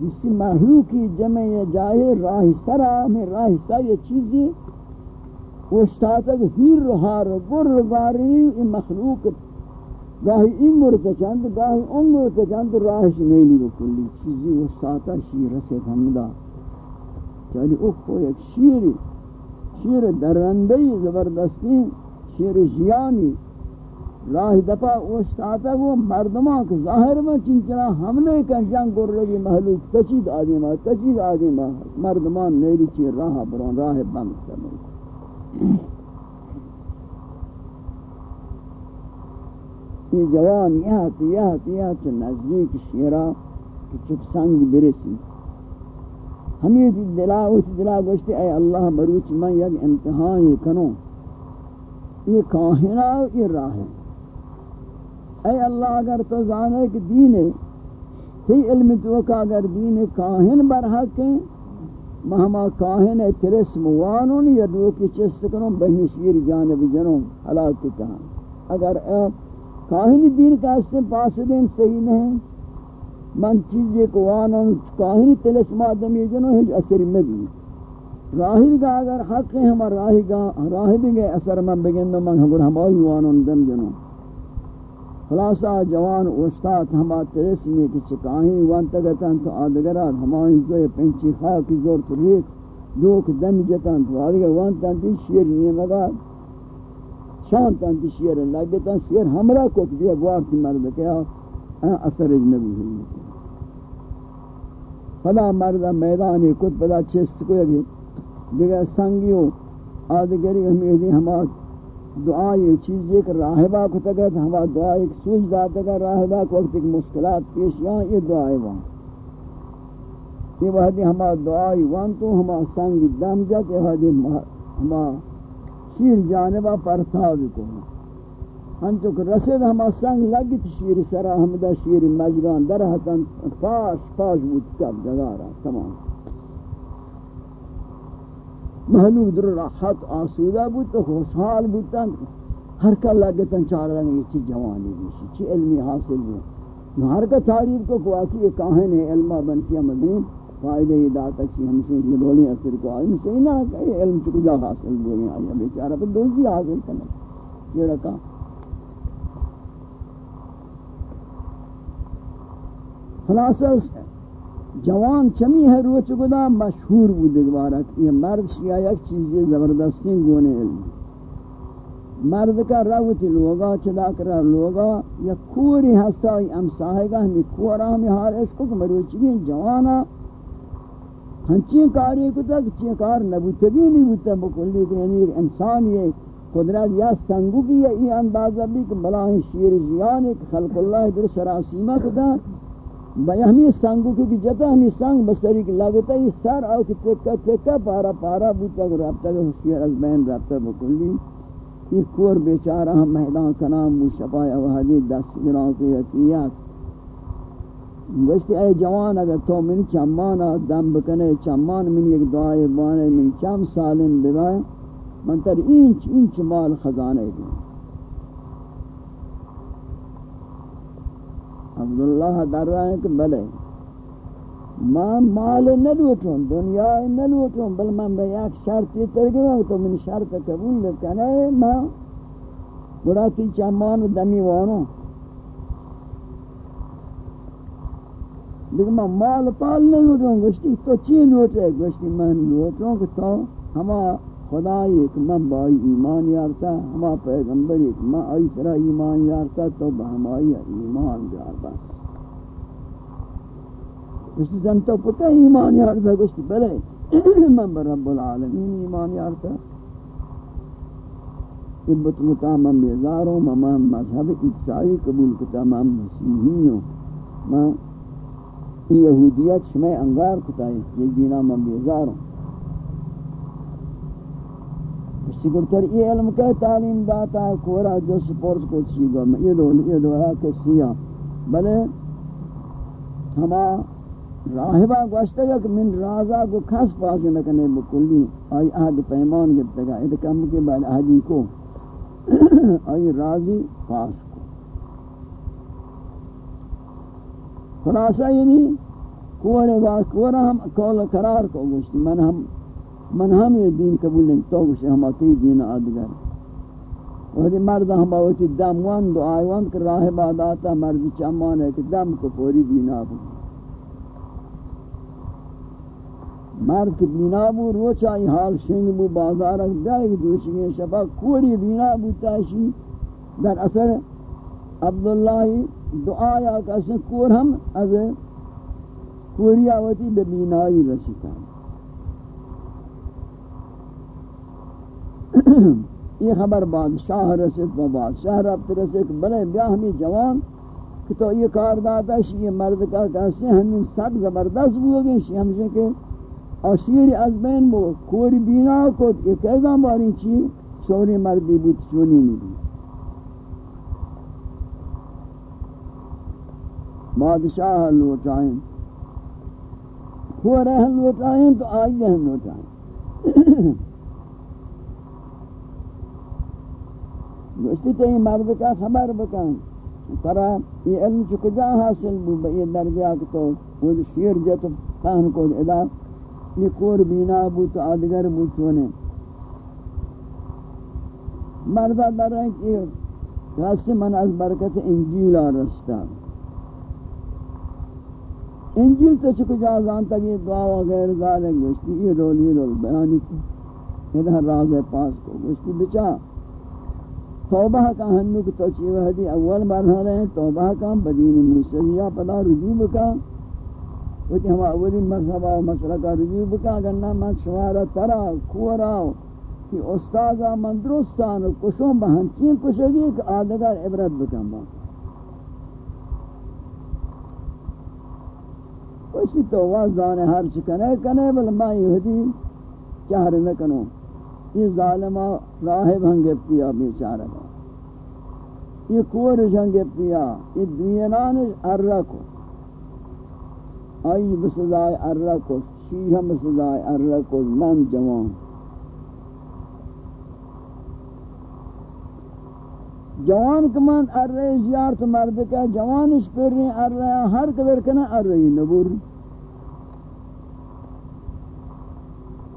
جس محلوکی جمع یا جائے راہ سرا، میں راہ سر یہ چیزی وشتاتا کہ ہیر رہار گر گاری یہ مخلوق گاہی این گر تچند گاہی ان گر تچند راہش نیلی بکلی چیزی وشتاتا شیر رسید ہمدا چاہلی اکھو ایک شیری، شیر درندی زبردستی شیر جیانی راہ دفع اوشتاتا وہ مردمان کے ظاہر میں چنچنا حملے کن جنگ گر لگی محلوک کچید آدیمہ کچید آدیمہ مردمان نیلی چی راہ برون راہ بند کرنے یہ جوان یہ تو یہ تو یہ تو نزدیک شیرہ کہ چک سنگ برسی ہمیں دلا اوچ دلا گوشتے اے اللہ مروچ میں یک امتحان کنوں یہ کاہنا یہ راہ ہے۔ اے اللہ، اگر تو زانے کہ دین ہے، ہی علم تو کا اگر دین کاہن برحق ہے، مہما کاہن ہے ترس موانون یا دو کی چست کنوں بہنشیر جانب جنوں حلاک کہاں۔ اگر کاہن دین کا اس سے پاس دین صحیح نہیں من چیز یہ کوانون کاہن تلس مادمی جنوں ہے اثر میں بھی۔ راہی گا اگر حق ہے ہمارا راہی گا راہی بھی گئے اثر من بگن من ہم ہمائی وانون دم جنو۔ خلاصہ، جوان اوشتات ہما ترسمی کی چکاہیں وان تگتن تو آدگرات ہمانی زوی پنچی خاکی زور تریک دوک دم جتن تو آدگر وان تنتی شیر نیمگا شان تنتی شیر لگتن شیر ہمرا کت دیا گوارتی مرد کیا۔ اثر اجنبی ہوئی۔ خدا مرد میدانی کت پدا چست کو یکی دیگر سنگیوں آدگری ہمیں ہما دعا یہ چیز ایک راہبہ کو تگت، ہما دعا ایک سوچ داتا گا، راہبہ کو وقت ایک مشکلات پیش یہاں یہ دعا ہے وہاں یہ وحدی ہما دعائی وان تو، ہما سنگ دم جا کہ وحدی ہما شیر جانبا پرتاو کو۔ ہنچو کہ رسید ہما سنگ لگت شیر سرا ہمدہ شیر مجگان در حتن پاش پاش بود کب جگہ تمام۔ محلوک در راحت آسودہ بود، تو خوشحال بودتا ہر کا لگتن چارہ دن یہ چیز جوانی بیشی. چی علمی حاصل بود؟ ہر کا تعریف کو کواکی یہ کاہن ہے علمہ بنسی مدین فائدہ یہ داتا چی ہم سے یہ رولی اثر کو آئی سے نہ کہ علم چکو جا حاصل بولیں آئی بیچارہ پر دوسری حاصل کرنا یہ رکھا خلاصہ جوان چمی ہے روچ گدا، مشہور بود دوبارہ یہ مرد شیعہ ایک چیز یہ زبردستی گونے علم مرد کا روتی لوگا، چدا کرا لوگا یا کوری ہستا امساہے گا، ہمیں کورا، ہمیں ہار عشق کو مروچی جوانا۔ ہنچین کاری کو تک چین کار نبوتگی نہیں بوتا بکلی کہ یعنی انسان یہ قدرت یا سنگو کی یہ ای اندازہ بھی کہ بلاہی شیر زیان، ایک خلق اللہ در سراسیمہ کو دا بیا ہمیں سنگو کی جتا ہمیں سنگ بسری کی لگتا ہے سر آو کہ تکا تکا پارا پارا بوتا کہ رابطہ کہ حسیر از بین رابطہ بکلی۔ یہ کور بیچارہ ہم میدان کنام بو شفای او حدید دست گران کو یکیات گوشتی اے جوان، اگر تو من چمانا دم بکنے چمان من یک دعائے بانے، من چم سالم ببائے۔ من تر اینچ اینچ مال خزانے دی عبداللہ در رہا ہے کہ بلے۔ میں مال نلوٹوں دنیا نلوٹوں بل من بے ایک شرطی ترگمہ تو من شرط قبول لکنے میں بڑا تی چمان دمی وانوں۔ لیکن میں مال پال نہیں گوشتی تو چی لوٹ گوشتی میں لوٹوں کہ تو ہما خدای ایک من بائی ایمان یارتا، ہما پیغمبر ایک من آئی سرا ایمان یارتا، تو بہمائی ایمان جار بس۔ گوشتی زن تو پتہ ایمان یارتا گوشتی بلے، من رب العالمین ایمان یارتا۔ ابت متا متامم بیزاروں میں مذہب عیسائی قبول کتا میں مسیحی ہوں میں یہودیت شمع انگار کتائی یہ دینا من بیزاروں شکرتر یہ علم کا تعلیم داتا ہے کورا جو سپورٹ کو چیگا یہ دو یہ دو ہے کہ بلے ہما راہبہ گوشتا گا کہ من رازا کو کھس پاس نکنے بکلی آئی عہد پیمان گفتا گا ادھکم کے بعد عہدی کو آئی رازی پاس کو خلاصہ یعنی کورے باس کورا ہم کول قرار کو گوشتی من ہم من ہم یہ دین قبول نہیں تو گوشتی ہم آتی دین آدگر. وہی مرد ہم آتی دم وند و آئی وند کر راہ باداتا مرد چامان ہے کہ دم کو پوری دین آبو. مرد کی بینا بو روچا ای حال شنگ بو بازارک بیائی دوشگی شفا کوری بینا بو تاشی. در اثر عبداللہ دعا یا کسی کور ہم از کوری آواتی بے بینائی رسیتا یہ خبر بادشاہ رسید و بادشاہ ربط رسید، بلے بیا ہمیں جوان کہ تو یہ کار داتا شی، یہ مرد کا کہتے ہیں ہمیں سب زبردست بو گئے شی ہمشہ کہ آشیر از بین بو کوری بینا کو یہ کیسا باری چی؟ شوری مردی بود، چونی نہیں بادشاہ لوٹائیں۔ ہوا رہن لوٹائیں تو آئی رہن لوٹائیں۔ گوشتی تو یہ مرد کا خبر بکن. ترا یہ علم چکو جا حاصل بو؟ بئی درجہ تو وہ شیر جت پہن کو ادا. یہ کور بینا بو تو آدگر بو چونے. مردہ در رہے کہ کہ من از برکت انجیل رستا انجیل تو چکو جازان تک یہ دعا وغیر ذالک گوشتی، یہ رول یہ رول بیانی کی یہ راز پاس کو گوشتی، بچا توبہ کا ہنو کی توچی وحدی اول مرحلہ ہاں ہے توبہ کا، بدین موسیقیہ پدا رجوع بکا۔ وچ ہم اولی مذہبہ و مسلکہ رجوع بکا، اگر نہ من شمارا ترا کورا کہ استاذہ من درستان و کشوں بہنچین کشگی کہ آدھگر عبرت بکن با۔ اسی تو وازان ہر چکنے کنے بل ما یہودی چہر نکنو۔ یہ ظالمہ راہب ہنگپتیا بیچارہ یہ کورش ہنگپتیا یہ دینانش ارکو آئی بسزائے ارکو شیح بسزائے ارکو من جوان۔ جوان کمان ار رہے زیارت مرد کا جوانش پر رہے ار رہے ہر قدر کنا ار رہی نبور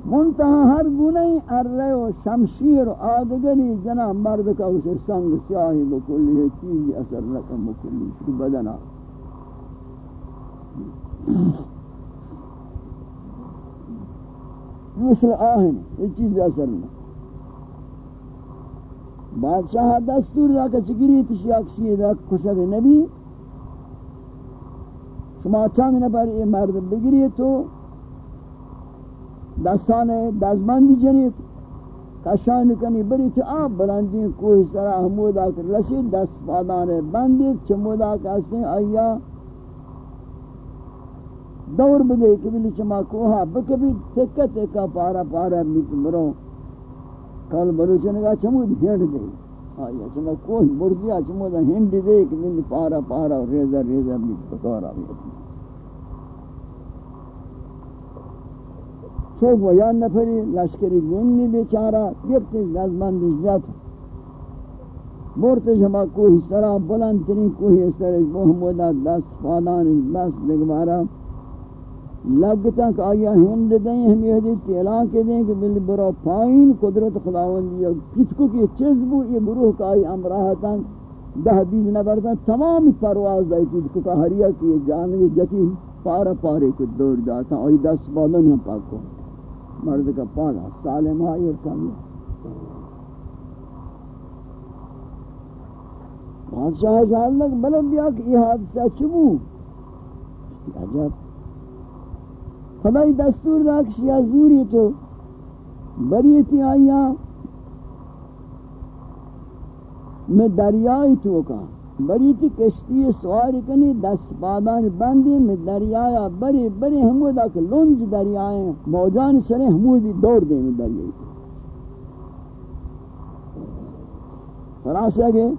منتہا ہر گناہی ار رہے و شمشیر آدگری جنا مرد کا اسے سنگ سیاہی بکلی ہے چیزی اثر رکم بکلی شکو بدنا مثل آہن یہ چیز اثر نہ بادشاہ دستور دا کہ چگری تشیاک شید کشد نبی. شما چند نفر یہ مرد بگری تو؟ دستان دزمندی جنید. کشان کنی بری تو آب بلندین کوئی سرا حمودا کر رسید دست بادان بندید چمودا کسی آیا دور بده بدے کبھی چما کوہا بکبی تکہ تکہ پارا پارا بیت مرو کال بلوچنے کا چمود ہنڈ دے آیا چما کوئی مرزیا چمود ہنڈ دے کہ من پارا پارا ریزہ ریزہ بھی بطورا بھی چوک و یا نفری لشکری گونی بیچارا گفتی لازمندش جات مرتش ہما کوئی سرا بلند ترین کوئی اس طرح محمودہ دست فادانش بس لگوارا لگتا کہ آیا ہند دیں ہم یہ حدیث اعلان کے دیں کہ بلی برا پائین قدرت خداوندی یا کتکو کی چیز بو یہ گروہ کا آئی امراہتاں دہ بیز نبرتا تمام پرواز دائی کتکو کا ہریا کی جانوی جتی پارا پارے کو دور جاتا اور دس بالن ہم پاک کو مرد کا پالا سالم آئی اور کامیاب بادشاہ جان لگ بلن بیا کہ یہ حادثہ چبو عجب۔ خدای دستور دا کشی از زوری تو بریتی آیا میں دریائی تو کہا کا بریتی کشتی سواری کنی، دست بادان بندی میں دریایا بری بری ہمودا کہ لنج دریائیں موجان سرے ہمودی دور دیں میں دریائی تو فراسہ گئے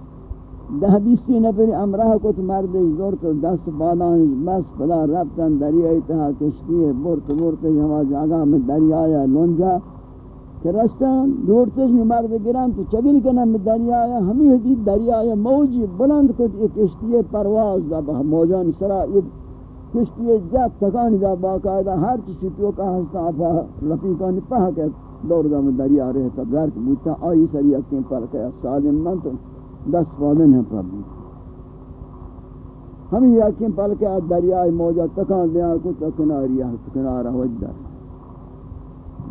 ده بیستی نفر امراه کت مردش دور تو دست بادانش بس پدا رفتن دریای تها کشتی برت برت جما جاگا میں دریایا لونجا کہ رستن دورتش نی مرد گران تو چگل کنم میں دریایا ہمی حدید دریایا موجی بلند کت یہ کشتی پرواز دا با موجان سرا یہ کشتی جات تکانی دا باقاعدہ، ہر چیزی تو کا ہستا آفا رفیقانی پہا کہ دور دا میں دریا رہتا گرک بوتا آئی سری اکیں پر کیا سالم من تو دس فادن ہیں پر بھی۔ ہم یقین پل کے دریائے موجہ تکان دیا کو تکناری ہے تکنارہ وجدہ۔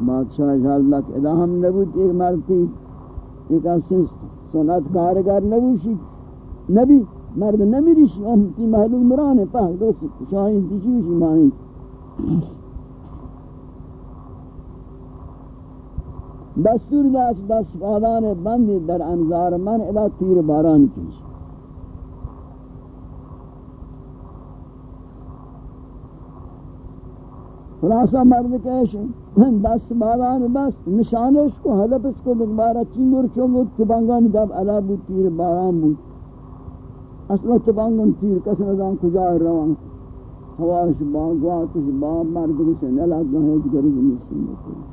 بادشاہ جال لک ادا ہم نبوت ایک مرد ایک اسن سنت کارگر نبوشی، نبی، مرد نمیریشی ہم تی محلوک مرانے پاک دوست شاہین تیجیوشی مانی. دستور داشت دست فادان بندی در انظار من، ادا تیر باران کیش خلاصہ مرد کہش دست باران بس نشانش کو حدفش کو دکبارا چنگر چونگو تبانگان دب علا بود تیر باران بود۔ اصلا تبانگان تیر کس نظام کجا روان؟ ہواش باغ واتش باغ مرد کسی نلگ گاہے گرز نیستن بکنی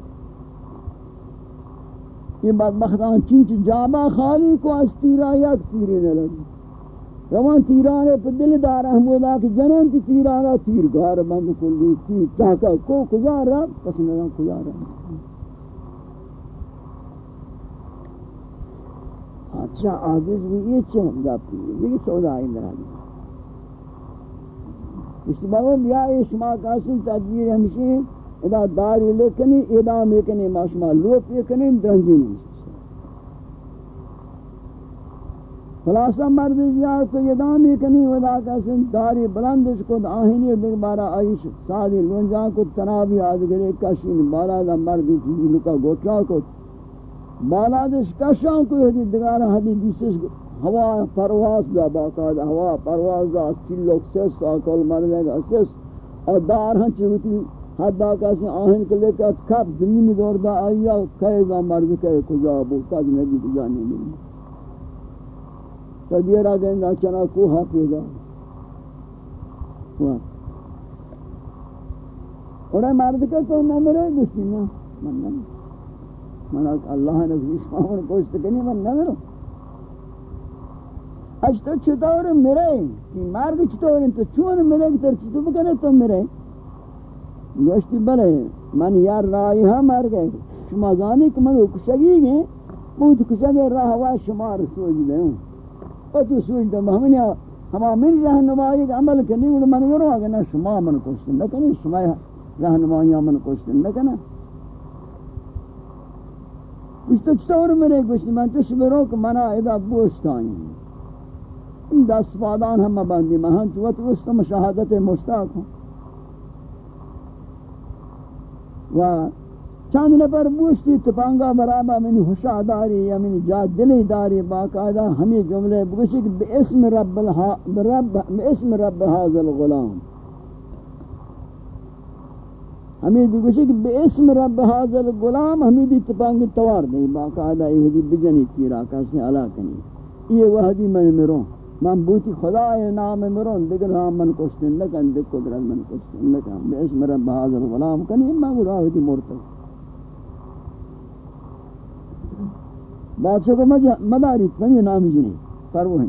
یہ بدبختان چنچ جابا خالی کو اس تیرا یک تیری نہ لگی روان تیرانے پہ دل دار احمودا کہ جنان تی تیرانا تیر گار بند کلی تیر چاکا، کو کجا رہا پس نران کجا رہا بادشاہ آگز بھی یہ چہم گا پی، یہ سودا آئی مرا دی اس بابا، بیا شما کاسن تدبیر ہمشی ادا داری لکنی ادا میکنی، ما شما لوپ یکنی درنجی نہیں خلاصہ مرد جیار کو یدامی کنی ودا کسن داری بلندش کد آہینی دیکھ بارا آئیش سادی لونجان کو تنابی آدگرے کشین، بالا دا مردی چیزی لکا گوچا کد بالا دش کشان کو یدی دگارا حدی بیسش ہوا پرواز دا باقاد ہوا پرواز دا اسکیل لوگ سس آکل مردے گا سس اور دار ہن چوتی حد دا کسی آہن کے لے کر کب زمین دور دا آئیا کئے گا مرد کئے کجا بو کج نبی کجا نہیں ملی تو دیر آگئے نا چنا کوہا پیدا انہیں مرد کا تو نہ مرے گشتی نا من نہ من اللہ نے کسی شماؤن کوشت کنی، من نہ مرو اچھ تو چطور مرے کہ مرد چطور؟ تو چون مرے کہ تر چطور بکنے تو مرے گوشتی بلے من یار رائی ہاں مر گئے شما زانی کہ من کشگی گئے موت کشگی راہ ہوا شما رسوج لے ہوں اور تو سوچ دو ہمیں ہما من رہنمائی عمل کنی اور من ورو اگر نہ شما من کوشتن نہ کنی شما رہنمائی من کوشتن نہ کچھ تو چطور میرے کچھ من تو شبرو کہ منا ادا بوشتانی این دست پادان ہم باندی مہن چوت وسط مشاہدت مشتاق. و چند نفر بوشتی تپانگا برابا منی خوشا داری یا منی جا دلی داری باقاعدہ ہمیں جملے بگوشی کہ بے اسم رب, بے اسم رب حاضر غلام۔ ہمیں بگوشی کہ بے اسم رب حاضر غلام ہمیں دی تپانگی توار دیں باقاعدہ یہ دی بجنی تیرا کسی علا کنی۔ یہ وحدی میں مرون۔ من بوتی خدا نام مرون دیگر نام من کشتن لکن دیگر من کشتن لکن بے اسم رب حاضر غلام کنی میں گراہ دی مرتب بادشاہ کو مداری تفہمی نامی جنی پرو ہیں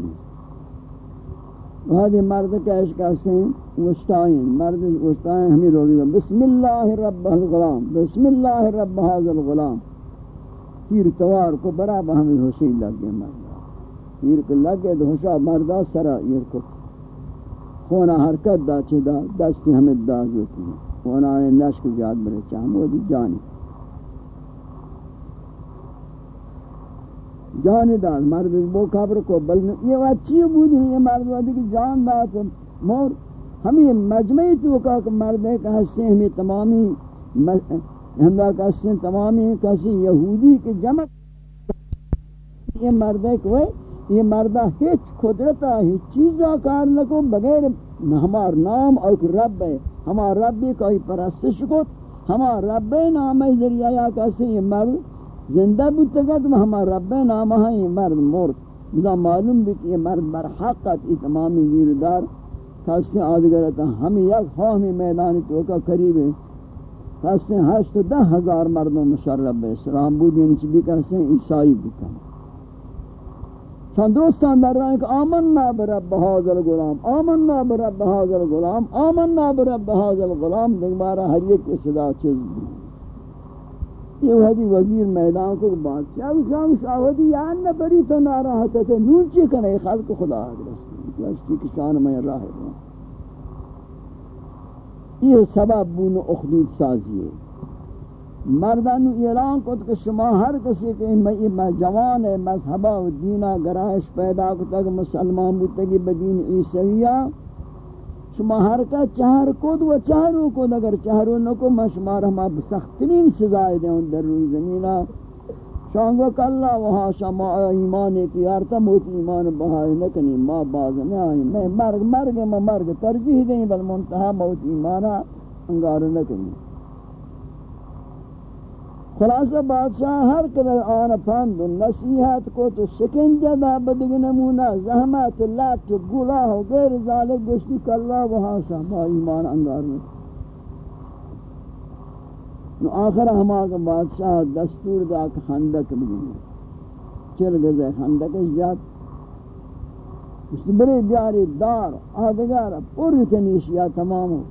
وہاں مرد کا عشق ہیں وشتائیں مرد وشتائیں ہمیں روگی گا بسم اللہ رب الغلام بسم اللہ رب حاضر الغلام تیر توار کو برابا ہمیں ہوشی لگ گئے مردہ تیر کو لگ گئے تو ہوشا مردہ سرا ایر کو خونا حرکت دا چھے دا دستی ہمیں دا جو کی خونا نشک زیاد برے چاہم وہ دی جانی جان داد مرد بو قبر کو بل یہ اچھی بود؟ یہ مرد ودی کی جان داد مور، ہمیں مجمعی تو کا مرد ہے کہ ہستے ہمیں تمامی ہمدا کہتے تمامی کسی یہودی کے جمع یہ مرد ہے کہ یہ مردہ ہیچ قدرتا ہیچ چیزا کار لکو بغیر ہمار نام اور رب ہے ہمار رب بھی کوئی پرستش کو۔ ہمار رب نام ذریعہ یا کسی یہ مرد زندہ بودتا گا تو رب نامہ ہے، یہ مرد مرد. بدا معلوم بھی کہ یہ مرد برحقت یہ تمامی ویردار خاصتے آدھگرتا ہم یک خواہمی میدانی توکا قریب ہے خاصتے ہشت دہ ہزار مردوں مشرب اسلام بود یعنی چی بھی کہتے ہیں عیسائی بکن. چند دوستان در رہا ہے کہ آمنا برب حاضر غلام آمنا برب حاضر غلام آمنا برب حاضر غلام دیکھ بارا ہر ایک صدا چیز بھی یہ وحدی وزیر میدان کو بادشاہ شام شاہدی یا نہ بری تو ناراحت ہے نون چی کنے خلق خدا رسول اس کی شان میں راہ ہے۔ یہ سبب بون اخدود سازی ہے۔ مردان اعلان کو کہ شما ہر کسی کہ میں جوان ہے، مذہبہ و دینہ گرائش پیدا کو تک، مسلمان بودتا کہ بدین عیسویہ شما ہر کا چہر کود و چہروں کود، اگر چہروں نکو ما شما رہما بسخترین سزائے دیں در روی زمینہ۔ شانگو کاللہ وہاں شما ایمانے کی ارتا موت ایمان بہائی نکنی، ما باز میں آئی میں مرگ مرگ، میں مرگ، ترجیح دیں، بل منتحہ موت ایمانہ انگار نکنی۔ خلاصہ بادشاہ ہر قدر آن پند و نصیحت کو تو سکنجہ دا بدگ نمونہ، زحمت لات و گلاہ و غیر ذالک گشتی کاللہ وہاں شاہ ایمان انگار میں نو آخر ہما کا بادشاہ دستور دا کہ خندق بگنے چل گزے خندق اس جات. اس بڑے بیاری دار آدگار پوری کنیشیا تمام ہو.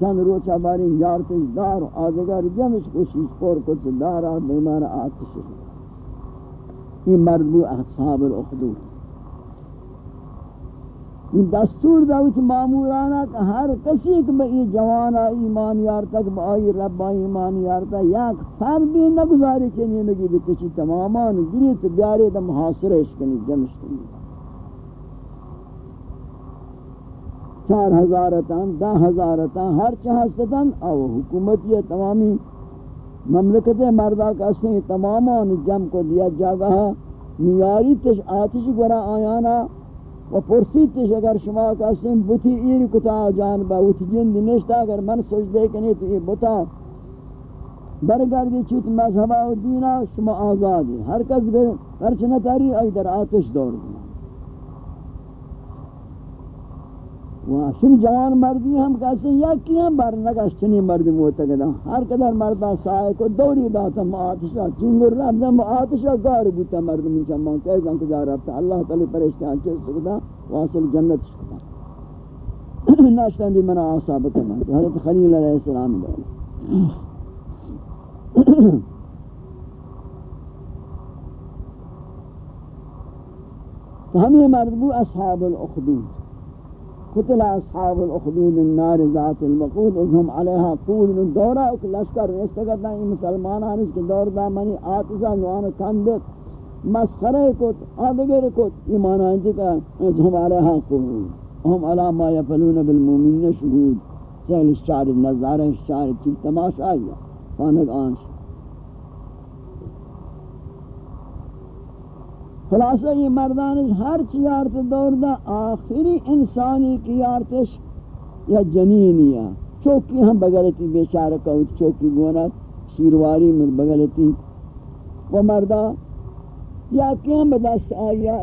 چند روچ باری یارتش دار آدگر جمش کوشش پر کچھ داره دیمار آتش این مرد بو ال الاخدود. این دستور داویت مامورانہ کہ هر کسی ایک بہ یہ جوان ایمان یار تک با ای رب ایمان یار یا یک فرد بھی نہ کہ نیمگی بتچی تمامان گریت بیاری دا محاصرہ کنی جمش کنی. چار ہزارتاں، دہ ہزارتاں، ہر چہستاں او حکومت یہ تمامی مملکت مردہ کا کسیں تمامان جم کو دیا جاگا نیاری تش، آتش گورا آیانا۔ و پرسیدش اگر شما کا کسیم بوتی ایر کتا جان با اوتی جند نشتا اگر من سجدے کنی تو یہ بوتا برگردی چوت مذہبہ و دینا، شما آزادی۔ ہر کس گر پرچنتاری آئی در آتش دور دی۔ واشن جوان مردی ہم کہتے ہیں یا کیا بار نگاش چنی مردی موتا گدا ہر قدر مردہ سائے کو دوری داتا معاتشا چنگر رب معاتشا گار بوتا مرد من چمان کہتا کجا ربتا اللہ تعالی پریشتان چیز سکتا، واصل جنت سکتا۔ ناشتان دی منا آسا بکنا حضرت خلیل علیہ السلام دے تو ہمیں مرد بو اصحاب الاخدود قتل أصحاب الأخدود النار ذات المقود از عليها علیها من دورا اک لشکر رشتگر دا این کے دور دا منی آتزا نوان کندت مسخره كت آدگر كت ایمانان جکا از هم علیها هم على ما يفلون بالمومنین شهود. سهل الشعر النظاره الشعر تماش آیا فانق آنش. خلاصہ یہ مردان ہر چیارت دور دا آخری انسانی کی یارتش یا جنینیا چوکی ہم بگلتی بیچارہ کہو چوکی گونا شیرواری من بگلتی وہ مردہ یا کہ ہم بدست آیا